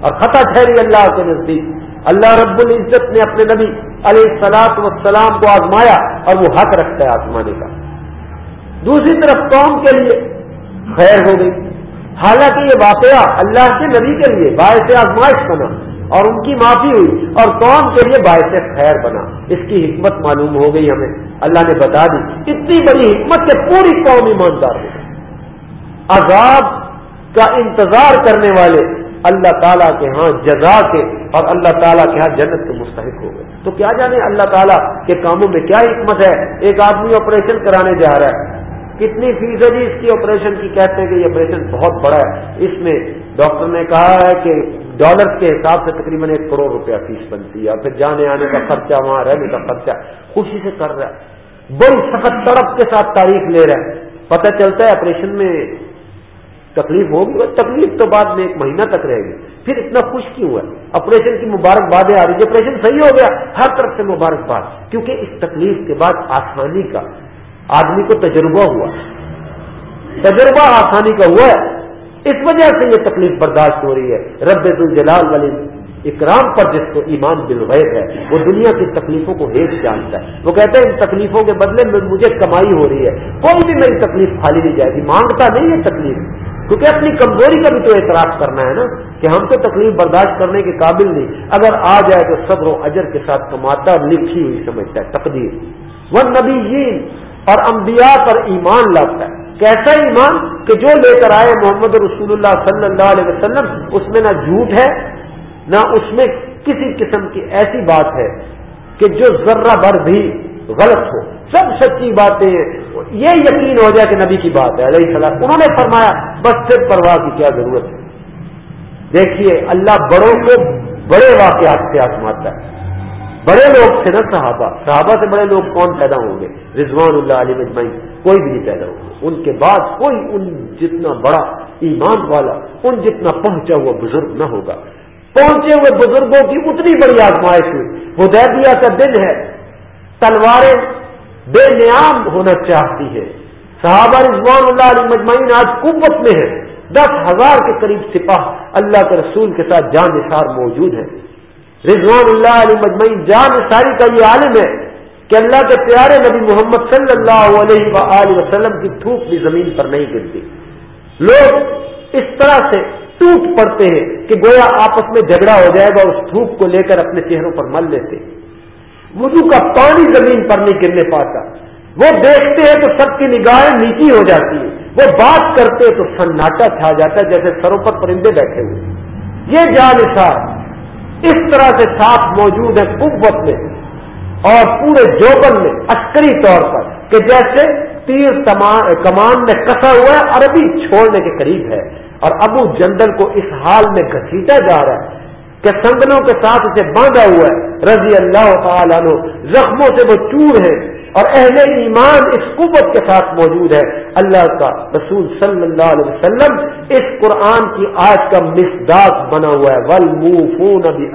اور خطا ٹھہری اللہ کے نزدیک۔ اللہ رب العزت نے اپنے نبی علیہ السلاط وسلام کو آزمایا اور وہ حق رکھتا ہے آزمانے کا۔ دوسری طرف قوم کے لیے خیر ہو گئی۔ حالانکہ یہ واقعہ اللہ کے نبی کے لیے باعث آزمائش بنا اور ان کی معافی ہوئی اور قوم کے لیے باعث خیر بنا۔ اس کی حکمت معلوم ہو گئی ہمیں۔ اللہ نے بتا دی، اتنی بڑی حکمت سے پوری قوم ایماندار ہو عذاب کا انتظار کرنے والے اللہ تعالیٰ کے ہاں جزا کے اور اللہ تعالیٰ کے ہاں جنت کے مستحق ہو گئے۔ تو کیا جانے اللہ تعالیٰ کے کاموں میں کیا حکمت ہے؟ ایک آدمی آپریشن کرانے جا رہا ہے۔ کتنی فیصدی جی اس کی آپریشن کی؟ کہتے ہیں کہ یہ آپریشن بہت بڑا ہے۔ اس میں ڈاکٹر نے کہا ہے کہ ڈالر کے حساب سے تقریباً ایک کروڑ روپیہ فیس بنتی ہے۔ پھر جانے آنے کا خرچہ وہاں، رہنے کا خرچہ۔ خوشی سے کر رہا ہے۔ بڑی سخت تڑپ کے ساتھ تاریخ لے رہا ہے۔ پتہ چلتا ہے آپریشن میں تکلیف ہوگی تکلیف تو بعد میں ایک مہینہ تک رہے گی۔ پھر اتنا خوش کیوں ہے آپریشن کی مبارکبادیں آ رہی۔ آپریشن صحیح ہو گیا۔ ہر طرف سے مبارکباد کیونکہ اس تکلیف کے بعد آسانی کا، آدمی کو تجربہ ہوا۔ تجربہ آسانی کا ہوا ہے۔ اس وجہ سے یہ تکلیف برداشت ہو رہی ہے۔ رب الجلال والی اکرام پر جس کو ایمان بالغیب ہے، وہ دنیا کی تکلیفوں کو ہیٹ جانتا ہے۔ وہ کہتے ہیں ان تکلیفوں کے بدلے میں مجھے کمائی ہو رہی ہے۔ کوئی بھی میری تکلیف خالی نہیں جائے گی۔ مانگتا نہیں ہے تکلیف۔ کیونکہ اپنی کمزوری کا بھی تو اعتراف کرنا ہے نا کہ ہم تو تکلیف برداشت کرنے کے قابل نہیں۔ اگر آ جائے تو صبر و اجر کے ساتھ کماتا لکھی ہوئی سمجھتا ہے۔ تقدیر۔ وہ نبی اور انبیاء پر ایمان لاتا ہے۔ کیسا ایمان کہ جو لے کر آئے محمد رسول اللہ صلی اللہ علیہ وسلم، اس میں نہ جھوٹ ہے، نہ اس میں کسی قسم کی ایسی بات ہے کہ جو ذرہ بھر بھی غلط ہو۔ سب سچی باتیں یہ یقین ہو جائے کہ نبی کی بات ہے، علیہ السلام۔ انہوں نے فرمایا، بس پھر پرواہ کی کیا ضرورت ہے۔ دیکھیے، اللہ بڑوں کو بڑے واقعات سے آسماتا ہے۔ بڑے لوگ تھے نا صحابہ۔ صحابہ سے بڑے لوگ کون پیدا ہوں گے؟ رضوان اللہ علی مجمعین کوئی بھی نہیں پیدا ہوگا ان کے بعد کوئی ان جتنا بڑا ایمان والا، ان جتنا پہنچا ہوا بزرگ نہ ہوگا۔ پہنچے ہوئے بزرگوں کی اتنی بڑی آزمائش ہوئی۔ ہدیبیہ کا دن ہے۔ تلواریں بے نیام ہونا چاہتی ہے صحابہ رضوان اللہ علی مجمعین آج قوت میں ہے دس ہزار کے قریب سپاہ اللہ کے رسول کے ساتھ جان نثار موجود ہیں۔ رضوان اللہ علیہ مجمعین جان ساری کا یہ عالم ہے۔ کہ اللہ کے پیارے نبی محمد صلی اللہ علیہ وآلہ وسلم کی تھوک بھی زمین پر نہیں گرتی۔ لوگ اس طرح سے ٹوٹ پڑتے ہیں کہ گویا آپس میں جھگڑا ہو جائے گا اس تھوک کو لے کر اپنے چہروں پر مل لیتے۔ وضو کا پانی زمین پر نہیں گرنے پاتا۔ وہ دیکھتے ہیں تو سب کی نگاہیں نیچی ہو جاتی ہیں۔ وہ بات کرتے تو سناٹا چھا جاتا ہے جیسے سروں پر پرندے بیٹھے ہوئے۔ یہ جان اس طرح سے ساتھ موجود ہے قوت میں۔ اور پورے جوبن میں عسکری طور پر کہ جیسے تیر کمان میں کسا ہوا ہے، عربی چھوڑنے کے قریب ہے۔ اور ابو جندل کو اس حال میں گھسیٹا جا رہا ہے کہ سنگلوں کے ساتھ اسے باندھا ہوا ہے۔ رضی اللہ تعالیٰ عنہ زخموں سے وہ چور ہے اور اہل ایمان اس قوت کے ساتھ موجود ہے۔ اللہ کا رسول صلی اللہ علیہ وسلم اس قرآن کی آج کا مسداق بنا ہوا ہے۔ ول فون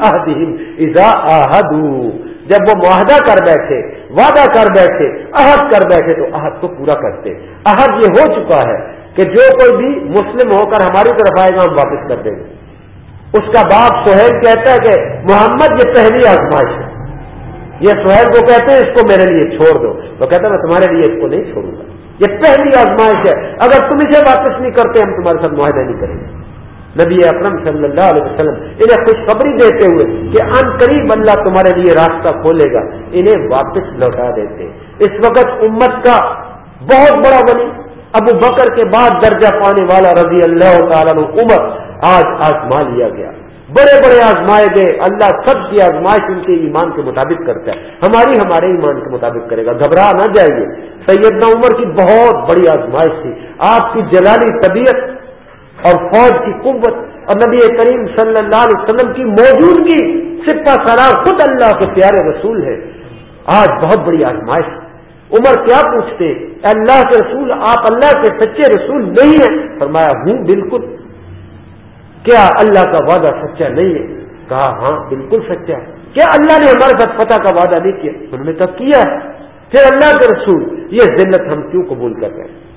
جب وہ معاہدہ کر بیٹھے، وعدہ کر بیٹھے، عہد کر بیٹھے، تو عہد کو پورا کرتے۔ عہد یہ ہو چکا ہے کہ جو کوئی بھی مسلم ہو کر ہماری طرف آئے گا، ہم واپس کر دیں گے۔ اس کا باپ سہیل کہتا ہے کہ محمد، یہ پہلی آزمائش ہے۔ یہ سہیل کو کہتے ہیں، اس کو میرے لیے چھوڑ دو۔ تو کہتا ہے، میں تمہارے لیے اس کو نہیں چھوڑوں گا۔ یہ پہلی آزمائش ہے۔ اگر تم اسے واپس نہیں کرتے، ہم تمہارے ساتھ معاہدہ نہیں کریں گے۔ نبی اکرم صلی اللہ علیہ وسلم، انہیں خوشخبری دیتے ہوئے کہ ان قریب اللہ تمہارے لیے راستہ کھولے گا، انہیں واپس لوٹا دیتے۔ اس وقت امت کا بہت بڑا ولی ابو بکر کے بعد درجہ پانے والا رضی اللہ تعالیٰ عمر آج آزما لیا گیا۔ بڑے بڑے آزمائے گئے۔ اللہ سب کی آزمائش ان کے ایمان کے مطابق کرتا ہے۔ ہماری ہمارے ایمان کے مطابق کرے گا۔ گھبرا نہ جائیے۔ سیدنا عمر کی بہت بڑی آزمائش تھی۔ آپ کی جلالی طبیعت اور فوج کی قوت اور نبی کریم صلی اللہ علیہ وسلم کی موجودگی سپا سرار خود اللہ کے پیارے رسول ہے۔ آج بہت بڑی آزمائش۔ عمر کیا پوچھتے؟ اللہ کے رسول، آپ اللہ کے سچے رسول نہیں ہیں۔ فرمایا، ہوں، بالکل۔ کیا اللہ کا وعدہ سچا نہیں ہے؟ کہا ہاں بالکل سچا ہے۔ کیا اللہ نے ہمارے ساتھ فتح کا وعدہ نہیں کیا؟ انہوں نے کہا کیا ہے۔ پھر اللہ کے رسول، یہ ذلت ہم کیوں قبول کر رہے ہیں؟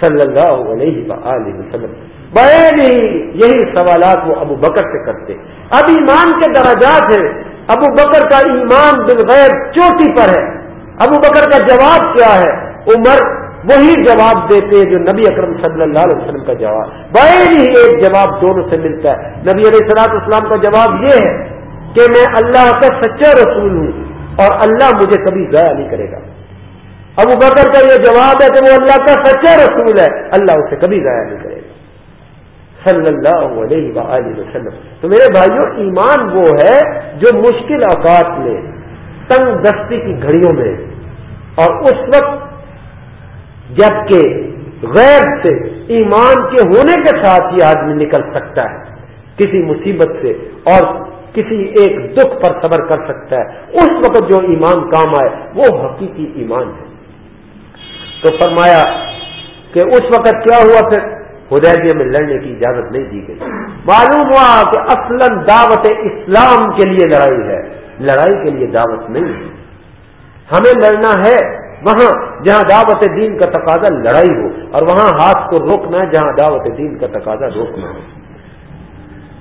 صلی اللہ علیہ وسلم۔ بڑے یہی سوالات وہ ابو بکر سے کرتے۔ اب ایمان کے دراجات ہیں۔ ابو بکر کا ایمان بالغیر چوٹی پر ہے۔ ابو بکر کا جواب کیا ہے؟ عمر وہی جواب دیتے ہیں جو نبی اکرم صلی اللہ علیہ وسلم کا جواب۔ بڑے ہی ایک جواب دونوں سے ملتا ہے۔ نبی علیہ السلاط اسلام کا جواب یہ ہے کہ میں اللہ کا سچا رسول ہوں اور اللہ مجھے کبھی ضائع نہیں کرے گا۔ ابو بکر کا یہ جواب ہے کہ وہ اللہ کا سچا رسول ہے۔ اللہ اسے کبھی ضائع نہیں کرے گا۔ صلی اللہ علیہ وآلہ وسلم۔ تو میرے بھائیوں ایمان وہ ہے جو مشکل اوقات میں، تنگ دستی کی گھڑیوں میں، اور اس وقت جبکہ غیر سے ایمان کے ہونے کے ساتھ ہی آدمی نکل سکتا ہے، کسی مصیبت سے اور کسی ایک دکھ پر صبر کر سکتا ہے۔ اس وقت جو ایمان کام آئے، وہ حقیقی ایمان ہے۔ تو فرمایا کہ اس وقت کیا ہوا پھر؟ ہدیبیہ میں لڑنے کی اجازت نہیں دی گئی۔ معلوم ہوا کہ اصل دعوت اسلام کے لیے لڑائی ہے۔ لڑائی کے لیے دعوت نہیں ہے۔ ہمیں لڑنا ہے وہاں جہاں دعوت دین کا تقاضا لڑائی ہو اور وہاں ہاتھ کو روکنا ہے جہاں دعوت دین کا تقاضا روکنا ہو۔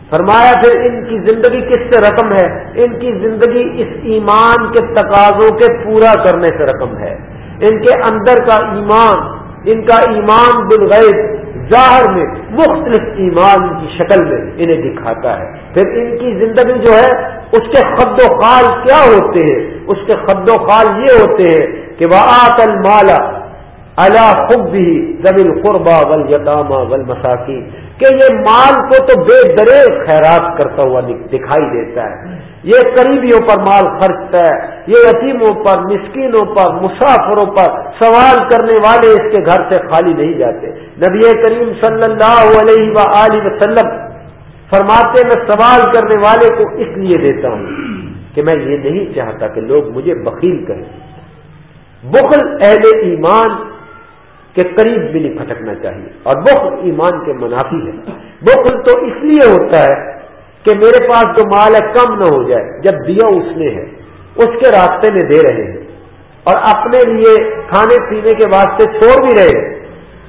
فرمایا پھر ان کی زندگی کس سے رقم ہے؟ ان کی زندگی اس ایمان کے تقاضوں کے پورا کرنے سے رقم ہے۔ ان کے اندر کا ایمان، ان کا ایمان بالغیب ظاہر میں، مختلف ایمان کی شکل میں انہیں دکھاتا ہے۔ پھر ان کی زندگی جو ہے، اس کے خد و خال کیا ہوتے ہیں؟ اس کے خد و خال یہ ہوتے ہیں کہ وہ آت المالا اللہ خب بھی زمین قربا ول یتامہ ول مساکی کہ یہ مال کو تو بے درے خیرات کرتا ہوا دکھائی دیتا ہے۔ یہ قریبیوں پر مال خرچتا ہے، یہ یتیموں پر، مسکینوں پر، مسافروں پر سوال کرنے والے اس کے گھر سے خالی نہیں جاتے۔ نبی کریم صلی اللہ علیہ و وسلم فرماتے، میں سوال کرنے والے کو اس لیے دیتا ہوں کہ میں یہ نہیں چاہتا کہ لوگ مجھے بخیل کریں۔ بخل اہل ایمان کے قریب بھی نہیں پھٹکنا چاہیے۔ اور بخل ایمان کے منافی ہے بخل تو اس لیے ہوتا ہے کہ میرے پاس جو مال ہے کم نہ ہو جائے۔ جب دیا اس نے ہے، اس کے راستے میں دے رہے ہیں۔ اور اپنے لیے کھانے پینے کے واسطے چھوڑ بھی رہے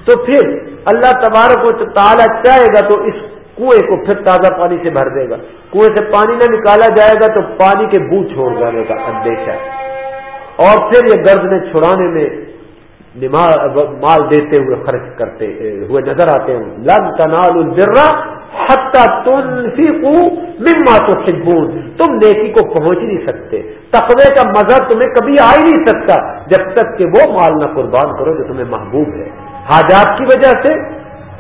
تو پھر اللہ تبارک کو تالا چاہے گا تو اس کنویں کو پھر تازہ پانی سے بھر دے گا۔ کنویں سے پانی نہ نکالا جائے گا تو پانی کے بو چھوڑ جانے کا اندیشہ اور پھر یہ گرد میں چھڑانے میں مال دیتے ہوئے خرچ کرتے ہوئے نظر آتے ہیں۔ لن تنال البرا حتہ مما تو سبون تم نیکی کو پہنچ نہیں سکتے۔ تقوی کا مزہ تمہیں کبھی آ ہی نہیں سکتا۔ جب تک کہ وہ مال نہ قربان کرو جو تمہیں محبوب ہے۔ حاجات کی وجہ سے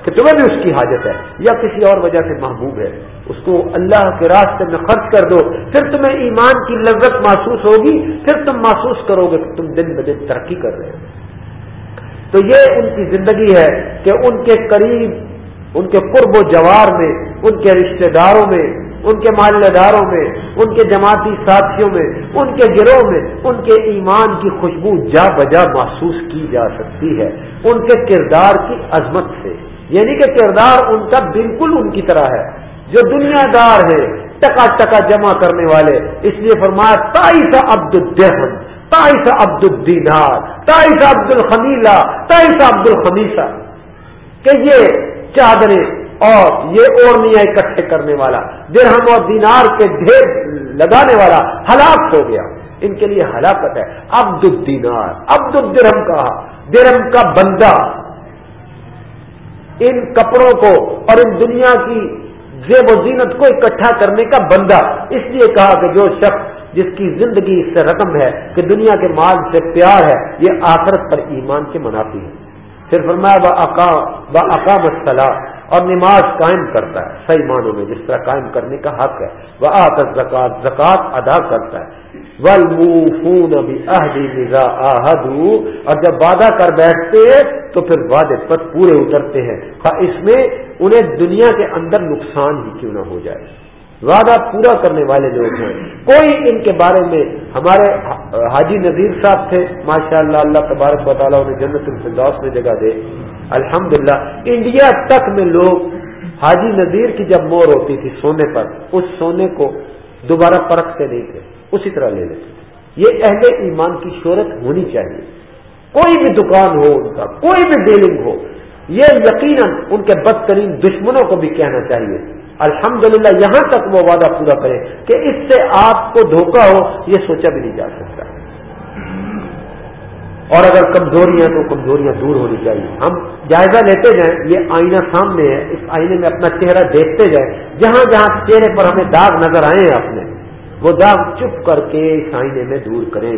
کہ تمہیں بھی اس کی حاجت ہے، یا کسی اور وجہ سے محبوب ہے۔ اس کو اللہ کے راستے میں خرچ کر دو۔ پھر تمہیں ایمان کی لذت محسوس ہوگی۔ پھر تم محسوس کرو گے کہ تم دن بدن ترقی کر رہے ہو۔ تو یہ ان کی زندگی ہے کہ ان کے قریب، ان کے قرب و جوار میں، ان کے رشتہ داروں میں، ان کے مالے داروں میں، ان کے جماعتی ساتھیوں میں، ان کے گروہ میں، ان کے ایمان کی خوشبو جا بجا محسوس کی جا سکتی ہے۔ ان کے کردار کی عظمت سے۔ یعنی کہ کردار ان کا بالکل ان کی طرح ہے۔ جو دنیا دار ہے ٹکا ٹکا جمع کرنے والے، اس لیے فرمایا، تائیسا عبد الدہم تائیسا عبد الدینار تائیسا عبد الخمیلا تائیسا عبد الخمیسا کہ یہ چادریں اور یہ اورنیاں اکٹھے کرنے والا، درہم اور دینار کے ڈھیر لگانے والا ہلاک ہو گیا۔ ان کے لیے ہلاکت ہے۔ عبد الدینار عبد الدرہم کہا، درہم کا بندہ ان کپڑوں کو اور ان دنیا کی زیب و زینت کو اکٹھا کرنے کا بندہ، اس لیے کہا کہ جو شخص جس کی زندگی اس سے رقم ہے کہ دنیا کے مال سے پیار ہے، یہ آخرت پر ایمان کے منافی ہے۔ پھر فرمایا با اقام صلاح اور نماز قائم کرتا ہے۔ صحیح معنوں میں جس طرح قائم کرنے کا حق ہے۔ وہ آکر زکات زکات ادا کرتا ہے۔ ول ابھی اور جب وعدہ کر بیٹھتے تو پھر وعدے پر پورے اترتے ہیں۔ اس میں انہیں دنیا کے اندر نقصان ہی کیوں نہ ہو جائے۔ وعدہ پورا کرنے والے لوگ ہیں۔ کوئی ان کے بارے میں ہمارے حاجی نذیر صاحب تھے ماشاء اللہ اللہ تبارک و تعالیٰ انہیں جنت الفردوس میں جگہ دے۔ الحمدللہ، انڈیا تک میں لوگ حاجی نذیر کی جب مور ہوتی تھی سونے پر، اس سونے کو دوبارہ پرکھتے نہیں تھے، اسی طرح لے لیتے یہ اہل ایمان کی شہرت ہونی چاہیے۔ کوئی بھی دکان ہو ان کا، کوئی بھی ڈیلنگ ہو، یہ یقیناً ان کے بدترین دشمنوں کو بھی کہنا چاہیے۔ الحمدللہ یہاں تک وہ وعدہ پورا کرے کہ اس سے آپ کو دھوکہ ہو، یہ سوچا بھی نہیں جا سکتا۔ اور اگر کمزوریاں تو کمزوریاں دور ہونی چاہیے۔ ہم جائزہ لیتے جائیں، یہ آئینہ سامنے ہے۔ اس آئینے میں اپنا چہرہ دیکھتے جائیں۔ جہاں جہاں چہرے پر ہمیں داغ نظر آئے ہیں اپنے، وہ داغ چپ کر کے اس آئینے میں دور کریں۔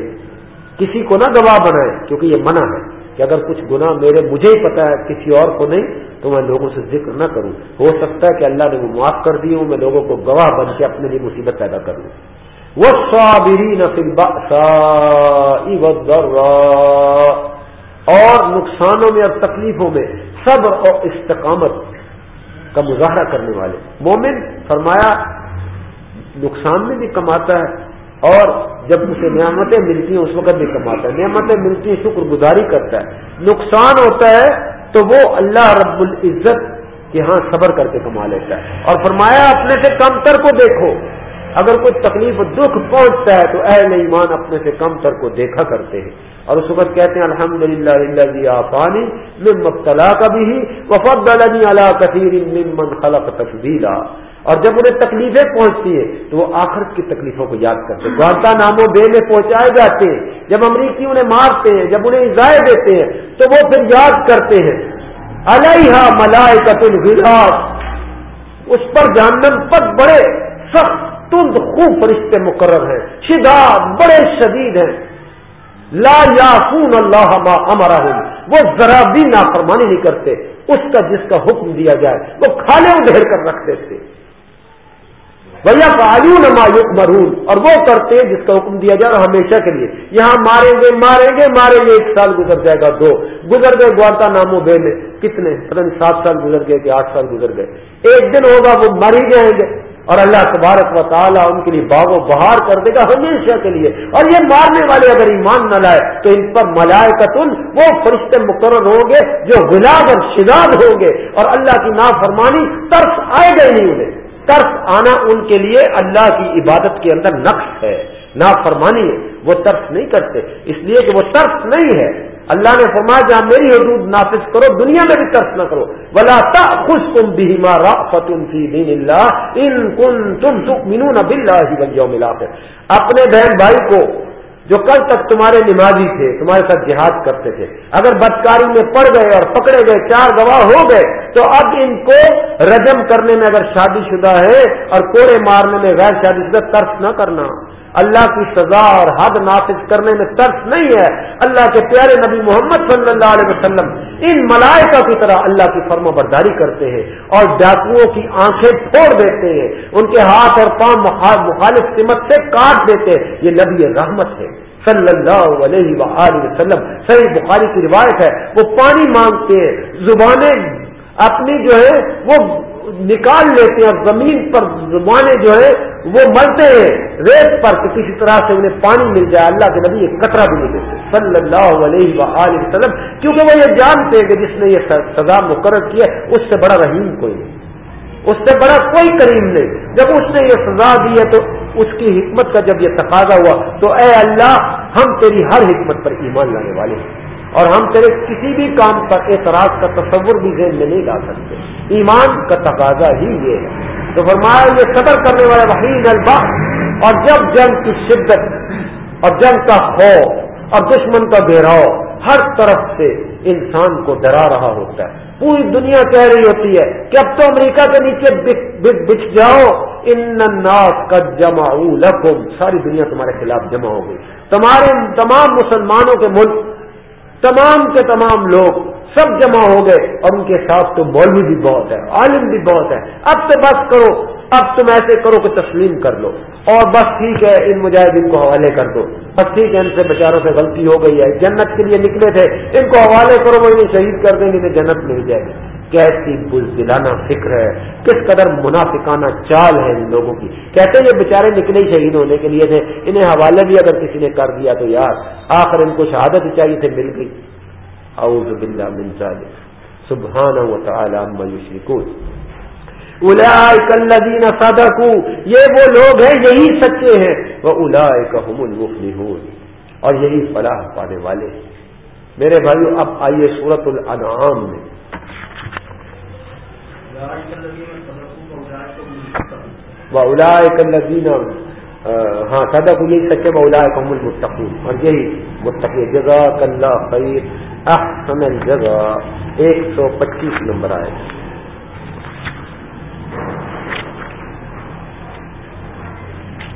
کسی کو نہ گواہ بنائے کیونکہ یہ منع ہے۔ کہ اگر کچھ گناہ میرے مجھے ہی پتا ہے، کسی اور کو نہیں، تو میں لوگوں سے ذکر نہ کروں۔ ہو سکتا ہے کہ اللہ نے وہ معاف کر دی ہوں، میں لوگوں کو گواہ بن کے اپنے لیے مصیبت پیدا کر لوں وہ اور نقصانوں میں اور تکلیفوں میں صبر اور استقامت کا مظاہرہ کرنے والے۔ مومن فرمایا، نقصان میں بھی کماتا ہے اور جب اسے نعمتیں ملتی ہیں، اس وقت بھی کماتا ہے۔ نعمتیں ملتی ہیں، شکر گزاری کرتا ہے۔ نقصان ہوتا ہے تو وہ اللہ رب العزت کے ہاں صبر کر کے کما لیتا ہے۔ اور فرمایا، اپنے سے کم تر کو دیکھو۔ اگر کوئی تکلیف دکھ پہنچتا ہے تو اہل ایمان اپنے سے کم تر کو دیکھا کرتے ہیں۔ اور اس وقت کہتے ہیں الحمد للہ جی آفانی میں مبتلا کا بھی وفد اللہ کثیر من خلق تفدیلا اور جب انہیں تکلیفیں پہنچتی ہیں، تو وہ آخرت کی تکلیفوں کو یاد کرتے گوانتا ناموں بے میں پہنچائے جاتے ہیں۔ جب امریکی انہیں مارتے ہیں، جب انہیں ضائع دیتے ہیں، تو وہ پھر یاد کرتے ہیں۔ علیہ ملائے قتل اس پر جہنم پر بڑے سخت تند خوب فرشتے مقرر ہیں۔ شداد بڑے شدید ہیں۔ لا یافون اللہ ہمارا وہ ذرا بھی نافرمانی نہیں کرتے۔ اس کا جس کا حکم دیا جائے، وہ کھانے ادھیر کر رکھ دیتے۔ بھیا کا مرون اور وہ کرتے ہیں جس کا حکم دیا جائے ہمیشہ کے لیے۔ یہاں ماریں گے ماریں گے ماریں گے، ایک سال گزر جائے گا، دو۔ گزر گئے گوارتا نامو بے میں۔ کتنے؟ پتہ نہیں سات سال گزر گئے کہ آٹھ سال گزر گئے۔ ایک دن ہوگا، وہ مر ہی جائیں گے۔ اور اللہ تبارک و تعالیٰ ان کے لیے باغ و بہار کر دے گا ہمیشہ کے لیے۔ اور یہ مارنے والے اگر ایمان نہ لائے، تو ان پر ملائے وہ فرشتے مقرر ہوں گے، جو غلاب اور شداد ہوں گے۔ اور اللہ کی نافرمانی ترس آئے گا نہیں انہیں۔ ترس آنا ان کے لیے اللہ کی عبادت کے اندر نقص ہے۔ نافرمانی ہے۔ وہ ترس نہیں کرتے۔ اس لیے کہ وہ ترس نہیں ہے۔ اللہ نے فرمایا، جہاں میری حدود نافذ کرو، دنیا میں بھی ترس نہ کرو۔ بلا خوش تم بھی مارا فتن فی دین اللہ ان کن تم سکھ مینو نہ اپنے بہن بھائی کو جو کل تک تمہارے نمازی تھے، تمہارے ساتھ جہاد کرتے تھے۔ اگر بدکاری میں پڑ گئے اور پکڑے گئے، چار گواہ ہو گئے، تو اب ان کو رجم کرنے میں اگر شادی شدہ ہے اور کوڑے مارنے میں غیر شادی شدہ ترس نہ کرنا۔ اللہ کی سزا اور حد نافذ کرنے میں ترس نہیں ہے۔ اللہ کے پیارے نبی محمد صلی اللہ علیہ وسلم ان ملائکہ کی طرح اللہ کی فرم برداری کرتے ہیں اور ڈاکوؤں کی آنکھیں پھوڑ دیتے ہیں۔ ان کے ہاتھ اور پاؤں مخالف سمت سے کاٹ دیتے ہیں۔ یہ نبی رحمت ہے۔ صلی اللہ علیہ وآلہ وسلم۔ صحیح بخاری کی روایت ہے۔ وہ پانی مانگتے ہیں۔ زبانیں اپنی جو ہے وہ نکال لیتے ہیں اور زمین پر زبانیں جو ہے وہ مرتے ہیں۔ ریت پر کہ کسی طرح سے انہیں پانی مل جائے، اللہ کے نبی ایک کترا بھی نہیں دیتے۔ صلی اللہ علیہ وآلہ وسلم، کیونکہ وہ یہ جانتے ہیں کہ جس نے یہ سزا مقرر کی ہے، اس سے بڑا رحیم کوئی نہیں۔ اس سے بڑا کوئی کریم نہیں۔ جب اس نے یہ سزا دی ہے تو اس کی حکمت کا جب یہ تقاضا ہوا تو اے اللہ، ہم تیری ہر حکمت پر ایمان لانے والے ہیں۔ اور ہم تیرے کسی بھی کام پر اعتراض کا تصور بھی ذہن میں نہیں لا سکتے۔ ایمان کا تقاضا ہی یہ ہے۔ تو فرمایا، یہ صبر کرنے والے وحید البا اور جب جنگ کی شدت اور جنگ کا خوف اور دشمن کا گہراؤ ہر طرف سے انسان کو ڈرا رہا ہوتا ہے۔ پوری دنیا کہہ رہی ہوتی ہے کہ اب تو امریکہ کے نیچے بچ جاؤ۔ ان الناس کا جمع ساری دنیا تمہارے خلاف جمع ہو گئی۔ تمہارے تمام مسلمانوں کے ملک تمام کے تمام لوگ سب جمع ہو گئے اور ان کے ساتھ تو مولوی بھی بہت ہے، عالم بھی بہت ہے۔ اب تو بس کرو، اب تم ایسے کرو کہ تسلیم کر لو۔ اور بس ٹھیک ہے، ان مجاہدین کو حوالے کر دو۔ بس ٹھیک ہے، ان سے بیچاروں سے غلطی ہو گئی ہے۔ جنت کے لیے نکلے تھے، ان کو حوالے کرو، وہ انہیں شہید کر دیں گے، انہیں جنت مل جائے گی۔ کیسی بزدلانہ فکر ہے، کس قدر منافقانہ چال ہے ان لوگوں کی۔ کہتے ہیں یہ بیچارے نکلے شہید ہونے کے لیے تھے، انہیں حوالے بھی اگر کسی نے کر دیا تو یار، آخر ان کو شہادت چاہیے تھے، مل گئی۔ اعوذ باللہ من ذالک۔ سبحانہ و تعالی عما یشرکون۔ اولئک الذین صدقوا، یہ وہ لوگ ہیں، یہی سچے ہیں۔ وہ اولئک هم المفلحون۔ اور یہی فلاح پانے والے ہیں۔ میرے بھائیو، اب آئیے سورت الانعام میں۔ اولا الدین ہاں سدا کو سچے بولا کم المتقین اور یہی متقی جگہ کلّا خیر، احسن الجگہ ایک سو پچیس نمبر آئے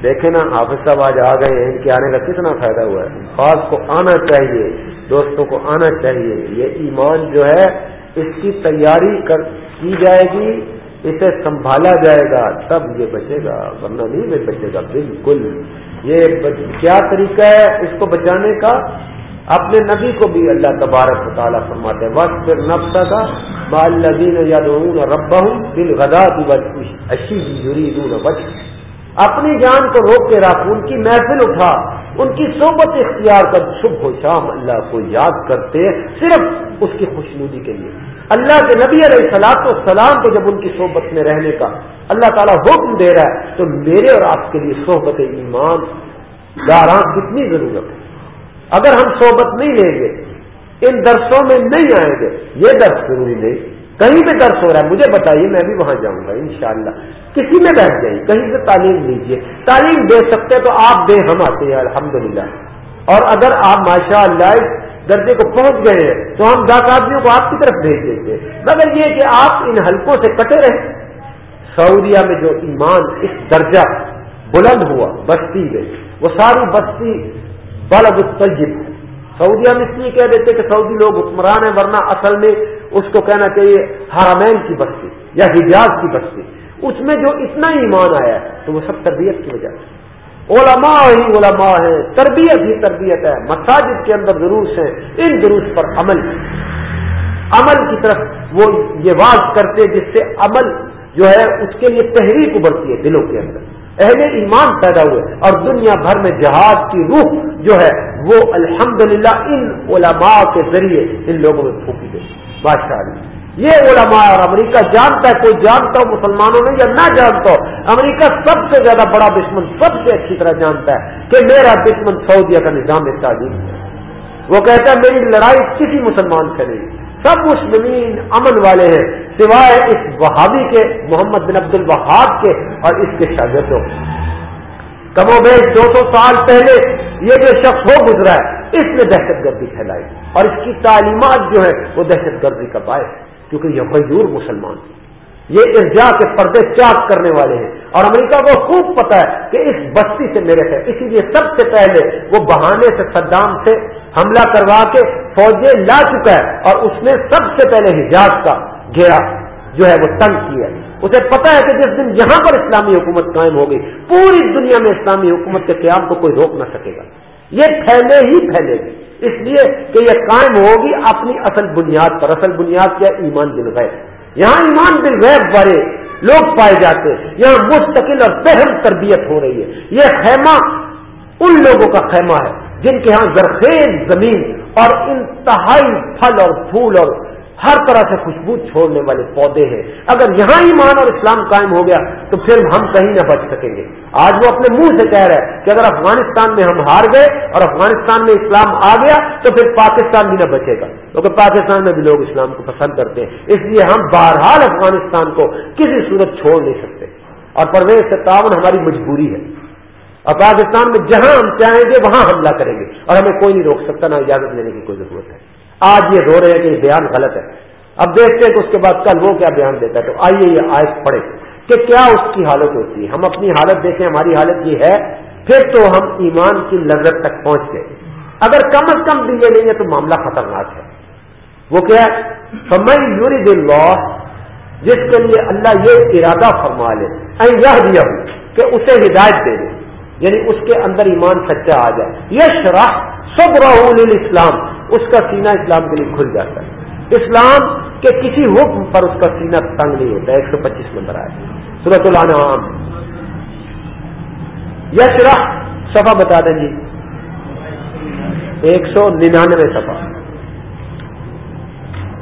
دیکھیں نا، حافظ صاحب آج آ گئے ہیں، ان کے آنے کا کتنا فائدہ ہوا ہے؟ خاص کو آنا چاہیے، دوستوں کو آنا چاہیے، یہ ایمان جو ہے اس کی تیاری کر، کی جائے گی، اسے سنبھالا جائے گا، تب یہ بچے گا، ورنہ نہیں میں بچے گا۔ بالکل۔ یہ کیا طریقہ ہے اس کو بچانے کا؟ اپنے نبی کو بھی اللہ تبارک تعالیٰ فرماتے وقت پھر نفسا کا بال لدین یا رب ہوں دل غدا اشی جری بچ اپنی جان کو روک کے رکھ ان کی محفل اٹھا۔ ان کی صحبت اختیار کر صبح و شام اللہ کو یاد کرتے صرف اس کی خوشنودی کے لیے۔ اللہ کے نبی علیہ سلاط و سلام کو جب ان کی صحبت میں رہنے کا اللہ تعالیٰ حکم دے رہا ہے، تو میرے اور آپ کے لیے صحبت ایمان داراں کتنی ضرورت ہے۔ اگر ہم صحبت نہیں لیں گے، ان درسوں میں نہیں آئیں گے، یہ درس ضروری نہیں۔ کہیں بھی درس ہو رہا ہے، مجھے بتائیے، میں بھی وہاں جاؤں گا، انشاءاللہ۔ کسی میں بیٹھ جائیے، کہیں سے تعلیم لیجیے تعلیم دے سکتے تو آپ دے ہم آتے ہیں، الحمدللہ۔ اور اگر آپ ماشاء اللہ درجے کو پہنچ گئے ہیں، تو ہم دس آدمیوں کو آپ کی طرف بھیج دیتے مگر یہ کہ آپ ان حلقوں سے کٹے رہے سعودیہ میں جو ایمان اس درجہ بلند ہوا، بستی گئی وہ ساری بستی بلد الطیب سعودیہ میں اس لیے کہہ دیتے کہ سعودی لوگ حکمران ہیں، ورنہ اصل میں اس کو کہنا چاہیے حرمین کی بستی یا حجاز کی بستی۔ اس میں جو اتنا ایمان آیا ہے تو وہ سب تربیت کی وجہ سے۔ علماء ہی علماء ہیں، تربیت ہی تربیت ہے۔ مساجد کے اندر دروس ہیں ان دروس پر عمل۔ عمل کی طرف وہ یہ واض کرتے جس سے عمل جو ہے اس کے لیے تحریک ابھرتی ہے دلوں کے اندر۔ اہل ایمان پیدا ہوئے اور دنیا بھر میں جہاد کی روح جو ہے وہ الحمدللہ ان علماء کے ذریعے ان لوگوں میں پھونکی گئی۔ بادشاہ یہ علماء اور امریکہ جانتا ہے، کوئی جانتا ہو، مسلمانوں میں یا نہ جانتا ہو، امریکہ سب سے زیادہ بڑا دشمن، سب سے اچھی طرح جانتا ہے کہ میرا دشمن سعودیہ کا نظام تعلیم ہے۔ وہ کہتا ہے، میری لڑائی کسی مسلمان سے نہیں۔ سب مسلمین امن والے ہیں، سوائے اس وہابی کے، محمد بن عبد الوہاب کے اور اس کے شاگردوں کم و بیش دو سو سال پہلے یہ جو شخص ہو گزرا ہے اس نے دہشت گردی پھیلائی اور اس کی تعلیمات جو ہے وہ دہشت گردی کا باعث، کیونکہ یہ غیور مسلمان یہ ارجا کے پردے چاک کرنے والے ہیں۔ اور امریکہ کو خوب پتا ہے کہ اس بستی سے میرے ہے اسی لیے سب سے پہلے وہ بہانے سے صدام سے حملہ کروا کے فوجیں لا چکا ہے اور اس نے سب سے پہلے حجاز کا گھیرا جو ہے وہ تنگ کیا اسے پتا ہے کہ جس دن یہاں پر اسلامی حکومت قائم ہوگی، پوری دنیا میں اسلامی حکومت کے قیام کو کوئی روک نہ سکے گا۔ یہ پھیلے ہی پھیلے گی۔ اس لیے کہ یہ قائم ہوگی اپنی اصل بنیاد پر۔ اصل بنیاد کیا؟ ایمان دل گئے یہاں ایمان دل غیب بڑے لوگ پائے جاتے ہیں۔ یہاں مستقل اور بہم تربیت ہو رہی ہے۔ یہ خیمہ ان لوگوں کا خیمہ ہے جن کے ہاں زرخیز زمین اور انتہائی پھل اور پھول اور ہر طرح سے خوشبو چھوڑنے والے پودے ہیں۔ اگر یہاں ایمان اور اسلام قائم ہو گیا تو پھر ہم کہیں نہ بچ سکیں گے۔ آج وہ اپنے منہ سے کہہ رہے ہیں کہ اگر افغانستان میں ہم ہار گئے اور افغانستان میں اسلام آ گیا تو پھر پاکستان بھی نہ بچے گا۔ کیونکہ پاکستان میں بھی لوگ اسلام کو پسند کرتے ہیں۔ اس لیے ہم بہرحال افغانستان کو کسی صورت چھوڑ نہیں سکتے۔ اور پرویز سے تعاون ہماری مجبوری ہے۔ اور پاکستان میں جہاں ہم چاہیں گے وہاں حملہ کریں گے۔ اور ہمیں کوئی نہیں روک سکتا، نہ اجازت لینے کی کوئی ضرورت ہے۔ آج یہ رو رہے ہیں کہ یہ بیان غلط ہے۔ اب دیکھتے ہیں کہ اس کے بعد کل وہ کیا بیان دیتا ہے۔ تو آئیے یہ آیت پڑھے کہ کیا اس کی حالت ہوتی ہے۔ ہم اپنی حالت دیکھیں، ہماری حالت یہ ہے، پھر تو ہم ایمان کی لذت تک پہنچ گئے اگر کم از کم بھی یہ لیں گے تو معاملہ خطرناک ہے۔ وہ کیا ہے؟ سمئی یوری دل جس کے لیے اللہ یہ ارادہ فرما لے یہ دیا کہ اسے ہدایت دے دے یعنی اس کے اندر ایمان سچا آ جائے۔ یہ شراح سب راہول اسلام اس کا سینہ اسلام کے لیے کھل جاتا ہے۔ اسلام کے کسی حکم پر اس کا سینہ تنگ نہیں ہوتا۔ ایک سو پچیس نمبر آئے سورت الانعام۔ یش رخ سفا بتا دیں جی۔ ایک سو ننانوے سفا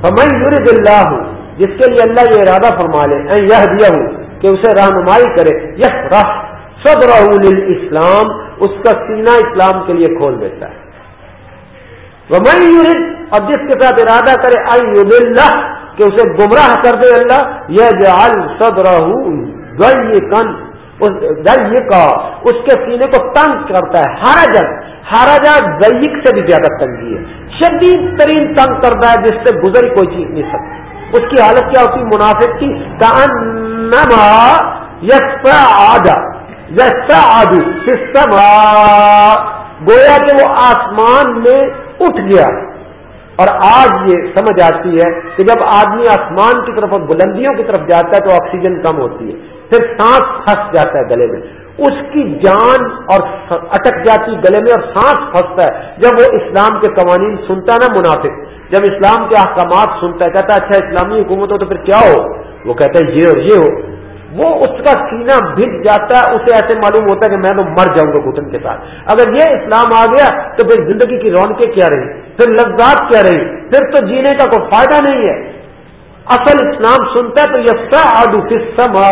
میں یورد اللہ ہوں جس کے لیے اللہ یہ ارادہ فرما لے یہ دیا ہوں کہ اسے رہنمائی کرے یش رخ سب اسلام اس کا سینہ اسلام کے لیے کھول دیتا ہے۔ اور جس کے ساتھ ارادہ کرے آئی اللہ کہ اسے گمراہ کر دے اللہ یہ جال سد کن کا اس کے سینے کو تنگ کرتا ہے ہارا جگ ہارا جا ضیق سے بھی زیادہ تنگی ہے۔ شدید ترین تنگ کرتا ہے، جس سے گزری کوئی چیز نہیں سکتی۔ اس کی حالت کیا ہوتی؟ منافق کی۔ یسا آدھا یسا آدھو سسٹم گویا کہ وہ آسمان میں اٹھ گیا۔ اور آج یہ سمجھ آتی ہے کہ جب آدمی آسمان کی طرف اور بلندیوں کی طرف جاتا ہے تو آکسیجن کم ہوتی ہے، پھر سانس پھنس جاتا ہے گلے میں۔ اس کی جان اور اٹک جاتی گلے میں اور سانس پھنستا ہے۔ جب وہ اسلام کے قوانین سنتا ہے نا منافق، جب اسلام کے احکامات سنتا ہے، کہتا ہے اچھا اسلامی حکومت ہو تو پھر کیا ہو؟ وہ کہتا ہے، یہ اور یہ ہو۔ وہ اس کا سینہ بھگ جاتا ہے، اسے ایسے معلوم ہوتا ہے کہ میں تو مر جاؤں گا گھٹن کے ساتھ۔ اگر یہ اسلام آ گیا تو پھر زندگی کی رونقیں کیا رہی پھر لذات کیا رہی پھر تو جینے کا کوئی فائدہ نہیں ہے۔ اصل اسلام سنتا ہے تو یہ سما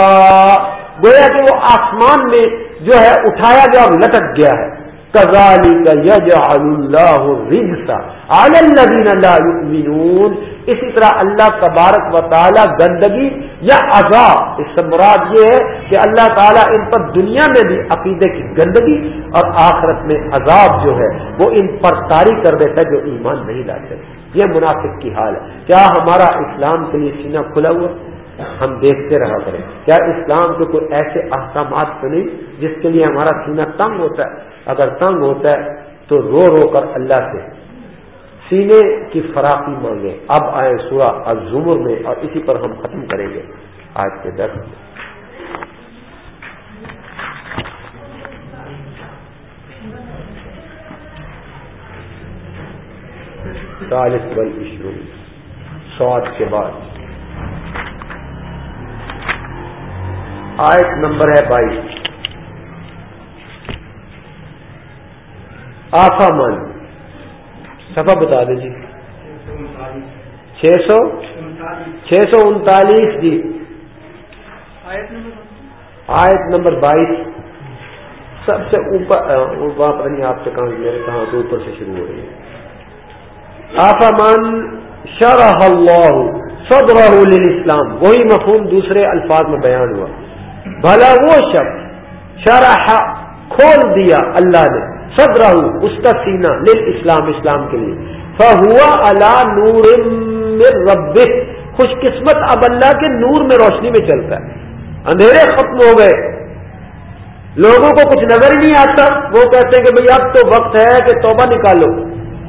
گویا کہ وہ آسمان میں جو ہے اٹھایا گیا اور لٹک گیا ہے۔ اسی طرح اللہ تبارک و تعالی گندگی یا عذاب، اس سے مراد یہ ہے کہ اللہ تعالیٰ ان پر دنیا میں بھی عقیدے کی گندگی اور آخرت میں عذاب جو ہے وہ ان پر تاری کر دیتا ہے جو ایمان نہیں لاتے۔ یہ منافق کی حال ہے۔ کیا ہمارا اسلام کے لیے سینہ کھلا ہوا؟ ہم دیکھتے رہا کریں۔ کیا اسلام کے کوئی ایسے احکامات تو نہیں جس کے لیے ہمارا سینہ تنگ ہوتا ہے؟ اگر تنگ ہوتا ہے تو رو رو کر اللہ سے سینے کی فراقی مانگے اب آئے سورہ الزمر میں اور اسی پر ہم ختم کریں گے۔ آج کے درد میں۔ چالیس بل ایشو سواد کے بعد۔ آیت نمبر ہے بائیس۔ آفا من۔ سفا بتا دیں جی چھ سو۔ چھ سو انتالیس جی۔ آیت نمبر بائیس۔ سب سے اوپر نہیں آپ سے کہاں، میرے کہاں سے اوپر سے شروع ہو رہی ہے۔ آفا من شرح اللہ، صدرہ اسلام وہی مفہوم دوسرے الفاظ میں بیان ہوا۔ بھلا وہ شخص شرح کھول دیا اللہ نے، صدرہ اس کا سینہ لل اسلام اسلام کے لیے۔ فہوا اللہ نور رب خوش قسمت اب اللہ کے نور میں روشنی میں چلتا ہے۔ اندھیرے ختم ہو گئے۔ لوگوں کو کچھ نظر ہی نہیں آتا۔ وہ کہتے ہیں کہ بھئی اب تو وقت ہے کہ توبہ نکالو۔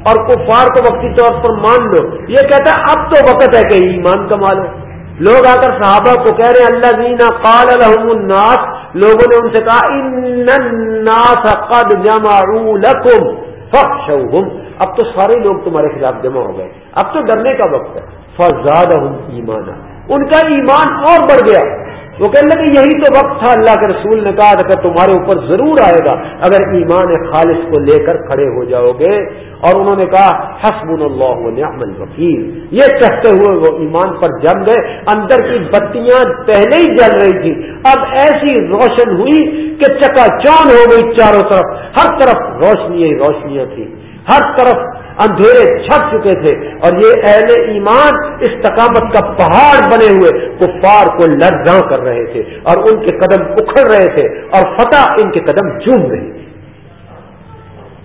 اور کفار کو وقتی طور پر مان لو۔ یہ کہتا ہے اب تو وقت ہے کہ ایمان کما لو۔ لوگ آ کر صحابہ کو کہہ رہے ہیں اللہ دینا قال الحم الناس، لوگوں نے ان سے کہا، ان الناس قد جمعوا لكم فخشوهم اب تو سارے لوگ تمہارے خلاف جمع ہو گئے۔ اب تو ڈرنے کا وقت ہے۔ فزادهم ایمانا۔ ان کا ایمان اور بڑھ گیا۔ وہ کہنے لگے، یہی تو وقت تھا، اللہ کے رسول نے کہا اگر تمہارے اوپر ضرور آئے گا، اگر ایمان خالص کو لے کر کھڑے ہو جاؤ گے۔ اور انہوں نے کہا حسب اللہ نعم الوکیل۔ یہ کہتے ہوئے وہ ایمان پر جم گئے۔ اندر کی بتیاں پہلے ہی جل رہی تھی۔ اب ایسی روشن ہوئی کہ چکا چون ہو گئی چاروں طرف۔ ہر طرف روشنی روشنیاں تھیں۔ ہر طرف اندھیرے چھپ چکے تھے۔ اور یہ اہل ایمان استقامت کا پہاڑ بنے ہوئے۔ کفار کو لرزاں کر رہے تھے اور ان کے قدم اکھڑ رہے تھے اور فتح ان کے قدم چوم رہی تھی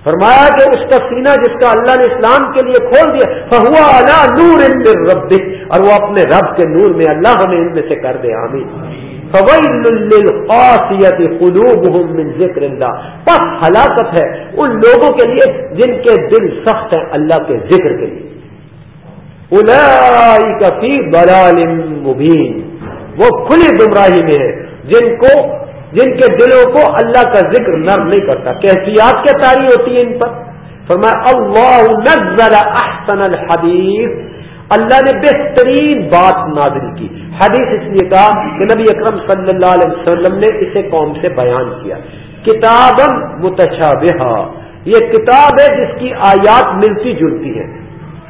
فرمایا کہ اس کا سینہ جس کا اللہ نے اسلام کے لیے کھول دیا، فہوا اللہ نور ان رب اور وہ اپنے رب کے نور میں اللہ ہمیں ان میں سے کر دے، آمین۔ من ذکر اللہ۔ پس ہلاکت ہے ان لوگوں کے لیے جن کے دل سخت ہیں اللہ کے ذکر کے لیے۔ فی بلال مبین۔ وہ کھلی گمراہی میں ہے، جن کو، جن کے دلوں کو اللہ کا ذکر نرم نہیں کرتا۔ کیفیات کیا تاری ہوتی ہے ان پر؟ فرمایا، اللہ نزل احسن الحدیث۔ اللہ نے بہترین بات نازل کی۔ حدیث اس لیے کہا کہ نبی اکرم صلی اللہ علیہ وسلم نے اسے قوم سے بیان کیا۔ کتاب متشابہ یہ کتاب ہے جس کی آیات ملتی جلتی ہے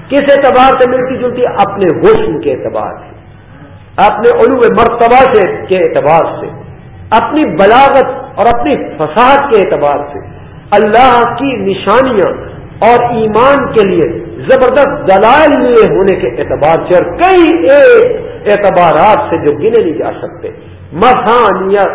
کس اعتبار سے ملتی جلتی؟ اپنے حسن کے اعتبار سے، اپنے علو مرتبہ سے، کے اعتبار سے، اپنی بلاغت اور اپنی فساد کے اعتبار سے۔ اللہ کی نشانیاں اور ایمان کے لیے زبردست دلائل ملے ہونے کے اعتبار سے اور کئی ایک اعتبارات سے جو گنے نہیں جا سکتے۔ مسانیت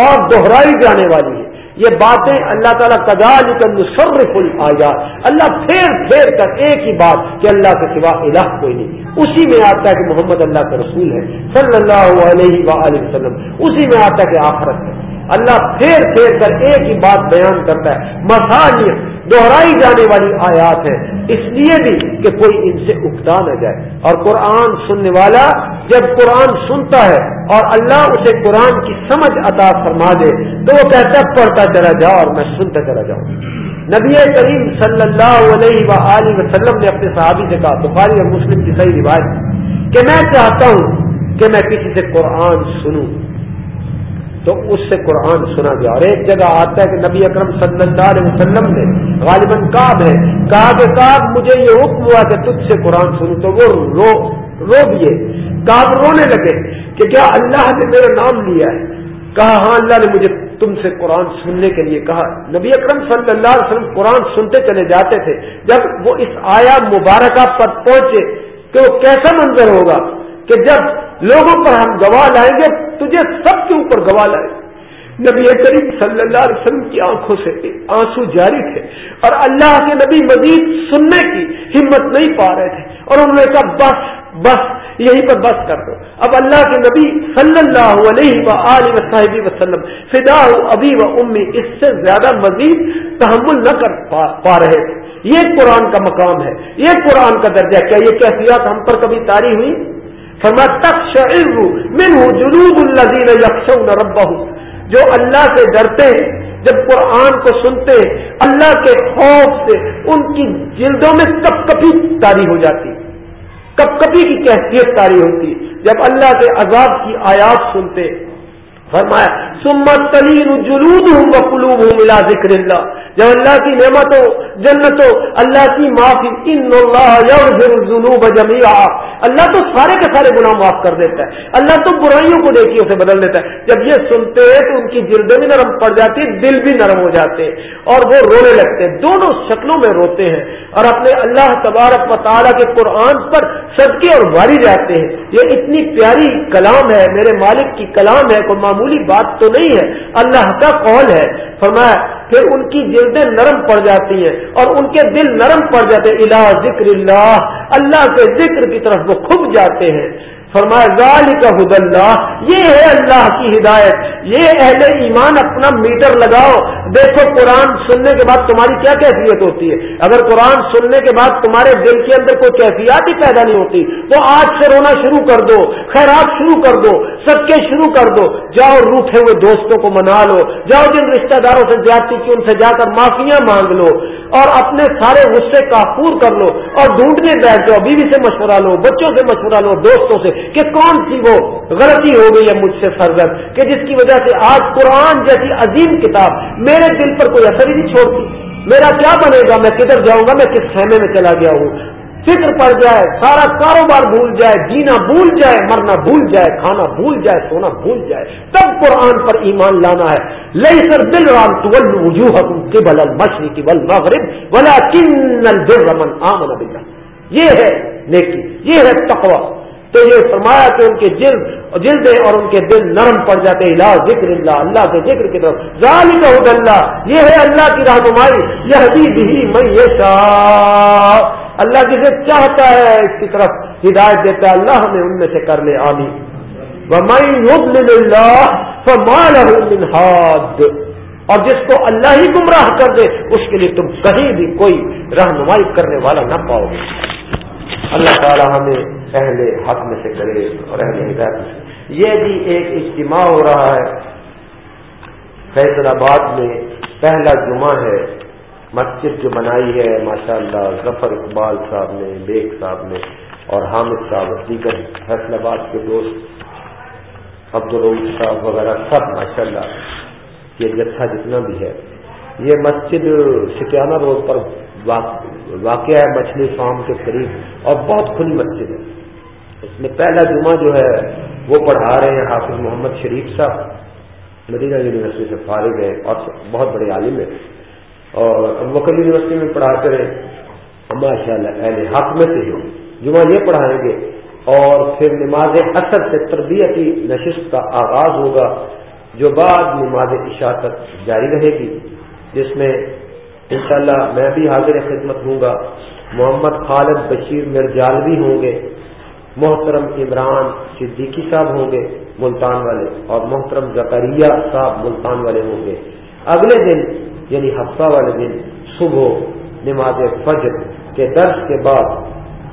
اور دہرائی جانے والی ہے۔ یہ باتیں اللہ تعالیٰ کدال کا مصرف الآیات۔ اللہ پھیر پھیر کر ایک ہی بات کہ اللہ کے سوا الہ کوئی نہیں۔ اسی میں آتا ہے کہ محمد اللہ کا رسول ہے، صلی اللہ علیہ وآلہ وسلم۔ اسی میں آتا ہے کہ آخرت ہے۔ اللہ پھیر پھیر کر ایک ہی بات بیان کرتا ہے۔ مساج دوہرائی جانے والی آیات ہے اس لیے بھی کہ کوئی ان سے اکتا نہ جائے۔ اور قرآن سننے والا جب قرآن سنتا ہے اور اللہ اسے قرآن کی سمجھ عطا فرما دے، تو وہ کہتا پڑھتا چلا جاؤ اور میں سنتا چلا جاؤں۔ نبی کریم صلی اللہ علیہ و وسلم نے اپنے صحابی سے کہا، بخاری اور مسلم کی صحیح روایت کہ میں چاہتا ہوں کہ میں کسی سے قرآن سنوں۔ تو اس سے قرآن سنا گیا اور ایک جگہ آتا ہے کہ نبی اکرم صلی اللہ علیہ وسلم نے غالباً کاب ہے کاب کاب مجھے یہ حکم ہوا کہ تجھ سے قرآن سنوں۔ تو وہ رو رو دیے۔ کاب رونے لگے کہ کیا اللہ نے میرا نام لیا ہے؟ کہا ہاں اللہ نے مجھے تم سے قرآن سننے کے لیے کہا۔ نبی اکرم صلی اللہ علیہ وسلم قرآن سنتے چلے جاتے تھے۔ جب وہ اس آیا مبارکہ پر پہنچے کہ وہ کیسا منظر ہوگا کہ جب لوگوں پر ہم گواہ لائیں گے تجھے سب کے اوپر گواہ لائیں نبی کریم صلی اللہ علیہ وسلم کی آنکھوں سے آنسو جاری تھے اور اللہ کے نبی مزید سننے کی ہمت نہیں پا رہے تھے۔ اور انہوں نے کہا، بس بس یہیں پر بس کر دو۔ اب اللہ کے نبی صلی اللہ علیہ و علیہ صاحبی وسلم فدا ابھی و امی، اس سے زیادہ مزید تحمل نہ کر پا رہے تھے۔ یہ قرآن کا مقام ہے۔ یہ قرآن کا درجہ کیا؟ یہ کیفیات ہم پر کبھی تاری ہوئی؟ فرما تک شعر من جلود الزین یکشون ربہ جو اللہ سے ڈرتے ہیں، جب قرآن کو سنتے ہیں، اللہ کے خوف سے ان کی جلدوں میں کپ کپی تاری ہو جاتی۔ کپ کپی کی کیفیت تاری ہوتی۔ جب اللہ کے عذاب کی آیات سنتے فرمایا سمت تلین جلود ہوں قلوب ہوں ملا ذکر اللہ۔ جب اللہ کی نعمت ہو جنت ہو اللہ کی معافی، ان اللہ جمیا اللہ تو سارے کے سارے گناہ معاف کر دیتا ہے۔ اللہ تو برائیوں کو دیکھیے اسے بدل دیتا ہے۔ جب یہ سنتے ہیں تو ان کی جلدیں بھی نرم پڑ جاتی دل بھی نرم ہو جاتے ہیں اور وہ رونے لگتے ہیں۔ دونوں شکلوں میں روتے ہیں اور اپنے اللہ تبارک و تعالیٰ کے قرآن پر صدقے اور واری جاتے ہیں۔ یہ اتنی پیاری کلام ہے، میرے مالک کی کلام ہے، کوئی معمولی بات تو نہیں ہے۔ اللہ کا قول ہے۔ فرمایا پھر ان کی جلدیں نرم پڑ جاتی ہیں اور ان کے دل نرم پڑ جاتے ہیں۔ الا ذکر اللہ اللہ کے ذکر کی طرف وہ کھب جاتے ہیں۔ فرمایا حد اللہ، یہ ہے اللہ کی ہدایت۔ یہ اہل ایمان اپنا میٹر لگاؤ۔ دیکھو، قرآن سننے کے بعد تمہاری کیا کیفیت ہوتی ہے؟ اگر قرآن سننے کے بعد تمہارے دل کے اندر کوئی کیفیات ہی پیدا نہیں ہوتی، تو آج سے رونا شروع کر دو، خیرات شروع کر دو سب شروع کر دو۔ جاؤ روٹے ہوئے دوستوں کو منا لو۔ جاؤ، جن رشتہ داروں سے زیادتی کی، ان سے جا کر معافیاں مانگ لو۔ اور اپنے سارے غصے کافور کر لو۔ اور ڈھونڈنے بیٹھ جاؤ، بیوی سے مشورہ لو، بچوں سے مشورہ لو، دوستوں سے۔ کہ کون سی وہ غلطی ہو گئی ہے مجھ سے سرگرد کہ جس کی وجہ سے آج قرآن جیسی عظیم کتاب میرے دل پر کوئی اثر ہی نہیں چھوڑتی؟ میرا کیا بنے گا؟ میں کدھر جاؤں گا؟ میں کس خیمے میں چلا گیا ہوں؟ فکر پڑ جائے، سارا کاروبار بھول جائے، جینا بھول جائے، مرنا بھول جائے، کھانا بھول جائے، سونا بھول جائے، تب قرآن پر ایمان لانا ہے۔ لئی سر دل رام تول وجوہ بل مچھلی بل مغرب کن دل رمن آمن یہ ہے نیکی، یہ ہے تقوی۔ تو یہ فرمایا کہ ان کے جلد جلدیں اور ان کے دل نرم پڑ جاتے لا ذکر اللہ اللہ کے ذکر کی طرف۔ ظالی کا اللہ، یہ ہے اللہ کی رہنمائی یہ بھی میں اللہ جسے چاہتا ہے، اس کی طرف ہدایت دیتا ہے، اللہ ہمیں ان میں سے کر لے آمی اور جس کو اللہ ہی گمراہ کر دے، اس کے لیے تم کہیں بھی کوئی رہنمائی کرنے والا نہ پاؤ گے۔ اللہ تعالیٰ ہمیں اہل حق میں سے کرے اور اہل ہدایت سے۔ یہ بھی ایک اجتماع ہو رہا ہے۔ فیصل آباد میں پہلا جمعہ ہے۔ مسجد جو بنائی ہے ماشاء اللہ ظفر اقبال صاحب نے، بیگ صاحب نے اور حامد صاحب دیگر فیصل آباد کے دوست عبد صاحب وغیرہ سب ماشاء اللہ یہ جتھا جتنا بھی ہے۔ یہ مسجد سکیانہ روڈ پر واقع ہے، مچھلی فارم کے قریب اور بہت کھلی مسجد ہے۔ اس میں پہلا جمعہ جو ہے وہ پڑھا رہے ہیں حافظ محمد شریف صاحب، مدینہ یونیورسٹی سے فارغ ہے اور بہت بڑے عالم ہے اور وکل یونیورسٹی میں پڑھاتے رہے ماشاء اللہ اہل حق میں سے ہو جمعہ یہ پڑھائیں گے اور پھر نماز اثر سے تربیتی نشست کا آغاز ہوگا، جو بعد نماز عشاء تک جاری رہے گی، جس میں انشاءاللہ میں بھی حاضر خدمت ہوں گا۔ محمد خالد بشیر مرجال بھی ہوں گے۔ محترم عمران صدیقی صاحب ہوں گے ملتان والے اور محترم زکریہ صاحب ملتان والے ہوں گے۔ اگلے دن یعنی ہفتہ والے دن صبح نماز فجر کے درس کے بعد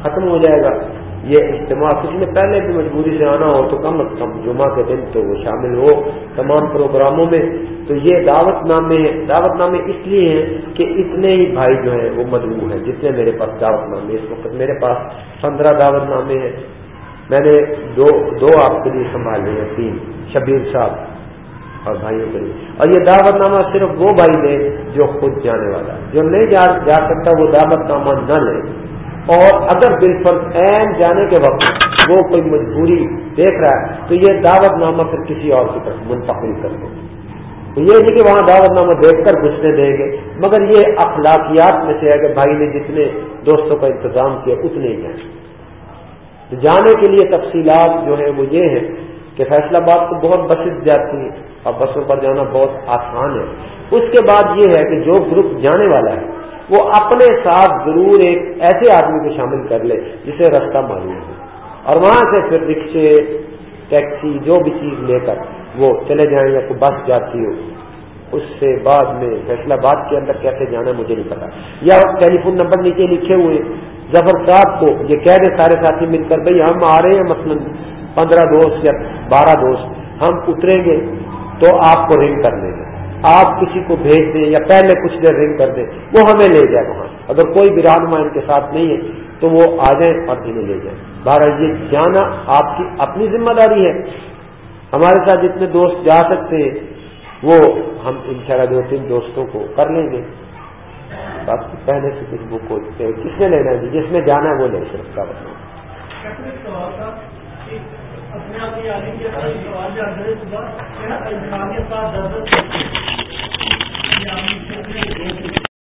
ختم ہو جائے گا۔ یہ اجتماع کسی نے پہلے بھی مجبوری سے آنا ہو تو کم از کم جمعہ کے دن تو وہ شامل ہو تمام پروگراموں میں۔ تو یہ دعوت نامے دعوت نامے اس لیے ہیں کہ اتنے ہی بھائی جو ہیں وہ مجبور ہیں جتنے میرے پاس دعوت نامے اس وقت میرے پاس پندرہ دعوت نامے ہیں۔ میں نے دو دو آپ کے لیے سنبھال لیے تین، شبیر صاحب اور بھائیوں کے لیے۔ اور یہ دعوت نامہ صرف وہ بھائی لے جو خود جانے والا جو نہیں جا جا سکتا، وہ دعوت نامہ نہ لے۔ اور اگر بالفل عین جانے کے وقت وہ کوئی مجبوری دیکھ رہا ہے، تو یہ دعوت نامہ پھر کسی اور کی طرف منتقل کر دو تو یہ نہیں کہ وہاں دعوت نامہ دیکھ کر گھسنے دیں گے، مگر یہ اخلاقیات میں سے ہے کہ بھائی نے جتنے دوستوں کا انتظام کیا، اتنے ہی جائیں تو جانے کے لیے تفصیلات جو ہیں وہ یہ ہیں کہ فیصلہ باد کو بہت بسز جاتی ہے اور بسوں پر جانا بہت آسان ہے۔ اس کے بعد یہ ہے کہ جو گروپ جانے والا ہے، وہ اپنے ساتھ ضرور ایک ایسے آدمی کو شامل کر لے جسے رستہ معلوم ہو۔ اور وہاں سے پھر رکشے، ٹیکسی، جو بھی چیز لے کر وہ چلے جائیں یا کوئی بس جاتی ہو، اس سے بعد میں فیصلہ باد کے اندر کیسے جانا مجھے نہیں پتا۔ یا ٹیلی فون نمبر نیچے لکھے ہوئے ظفر صاحب کو یہ کہہ دے سارے ساتھی مل کر بھائی ہم آ رہے ہیں مثلاً پندرہ دوست یا بارہ دوست، ہم اتریں گے تو آپ کو رنگ کر لیں گے۔ آپ کسی کو بھیج دیں یا پہلے کچھ دیر رنگ کر دیں، وہ ہمیں لے جائے وہاں۔ اگر کوئی بھی رہنما ان کے ساتھ نہیں ہے، تو وہ آ جائیں اور انہیں لے جائیں۔ بہرحال یہ جانا آپ کی اپنی ذمہ داری ہے۔ ہمارے ساتھ جتنے دوست جا سکتے ہیں، وہ ہم ان شاء اللہ دو تین دوستوں کو کر لیں گے۔ باقی پہلے سے کچھ بک ہو کس نے لینا ہے؟ جس میں جانا ہے وہ لے صرف کا بتاؤں اپنے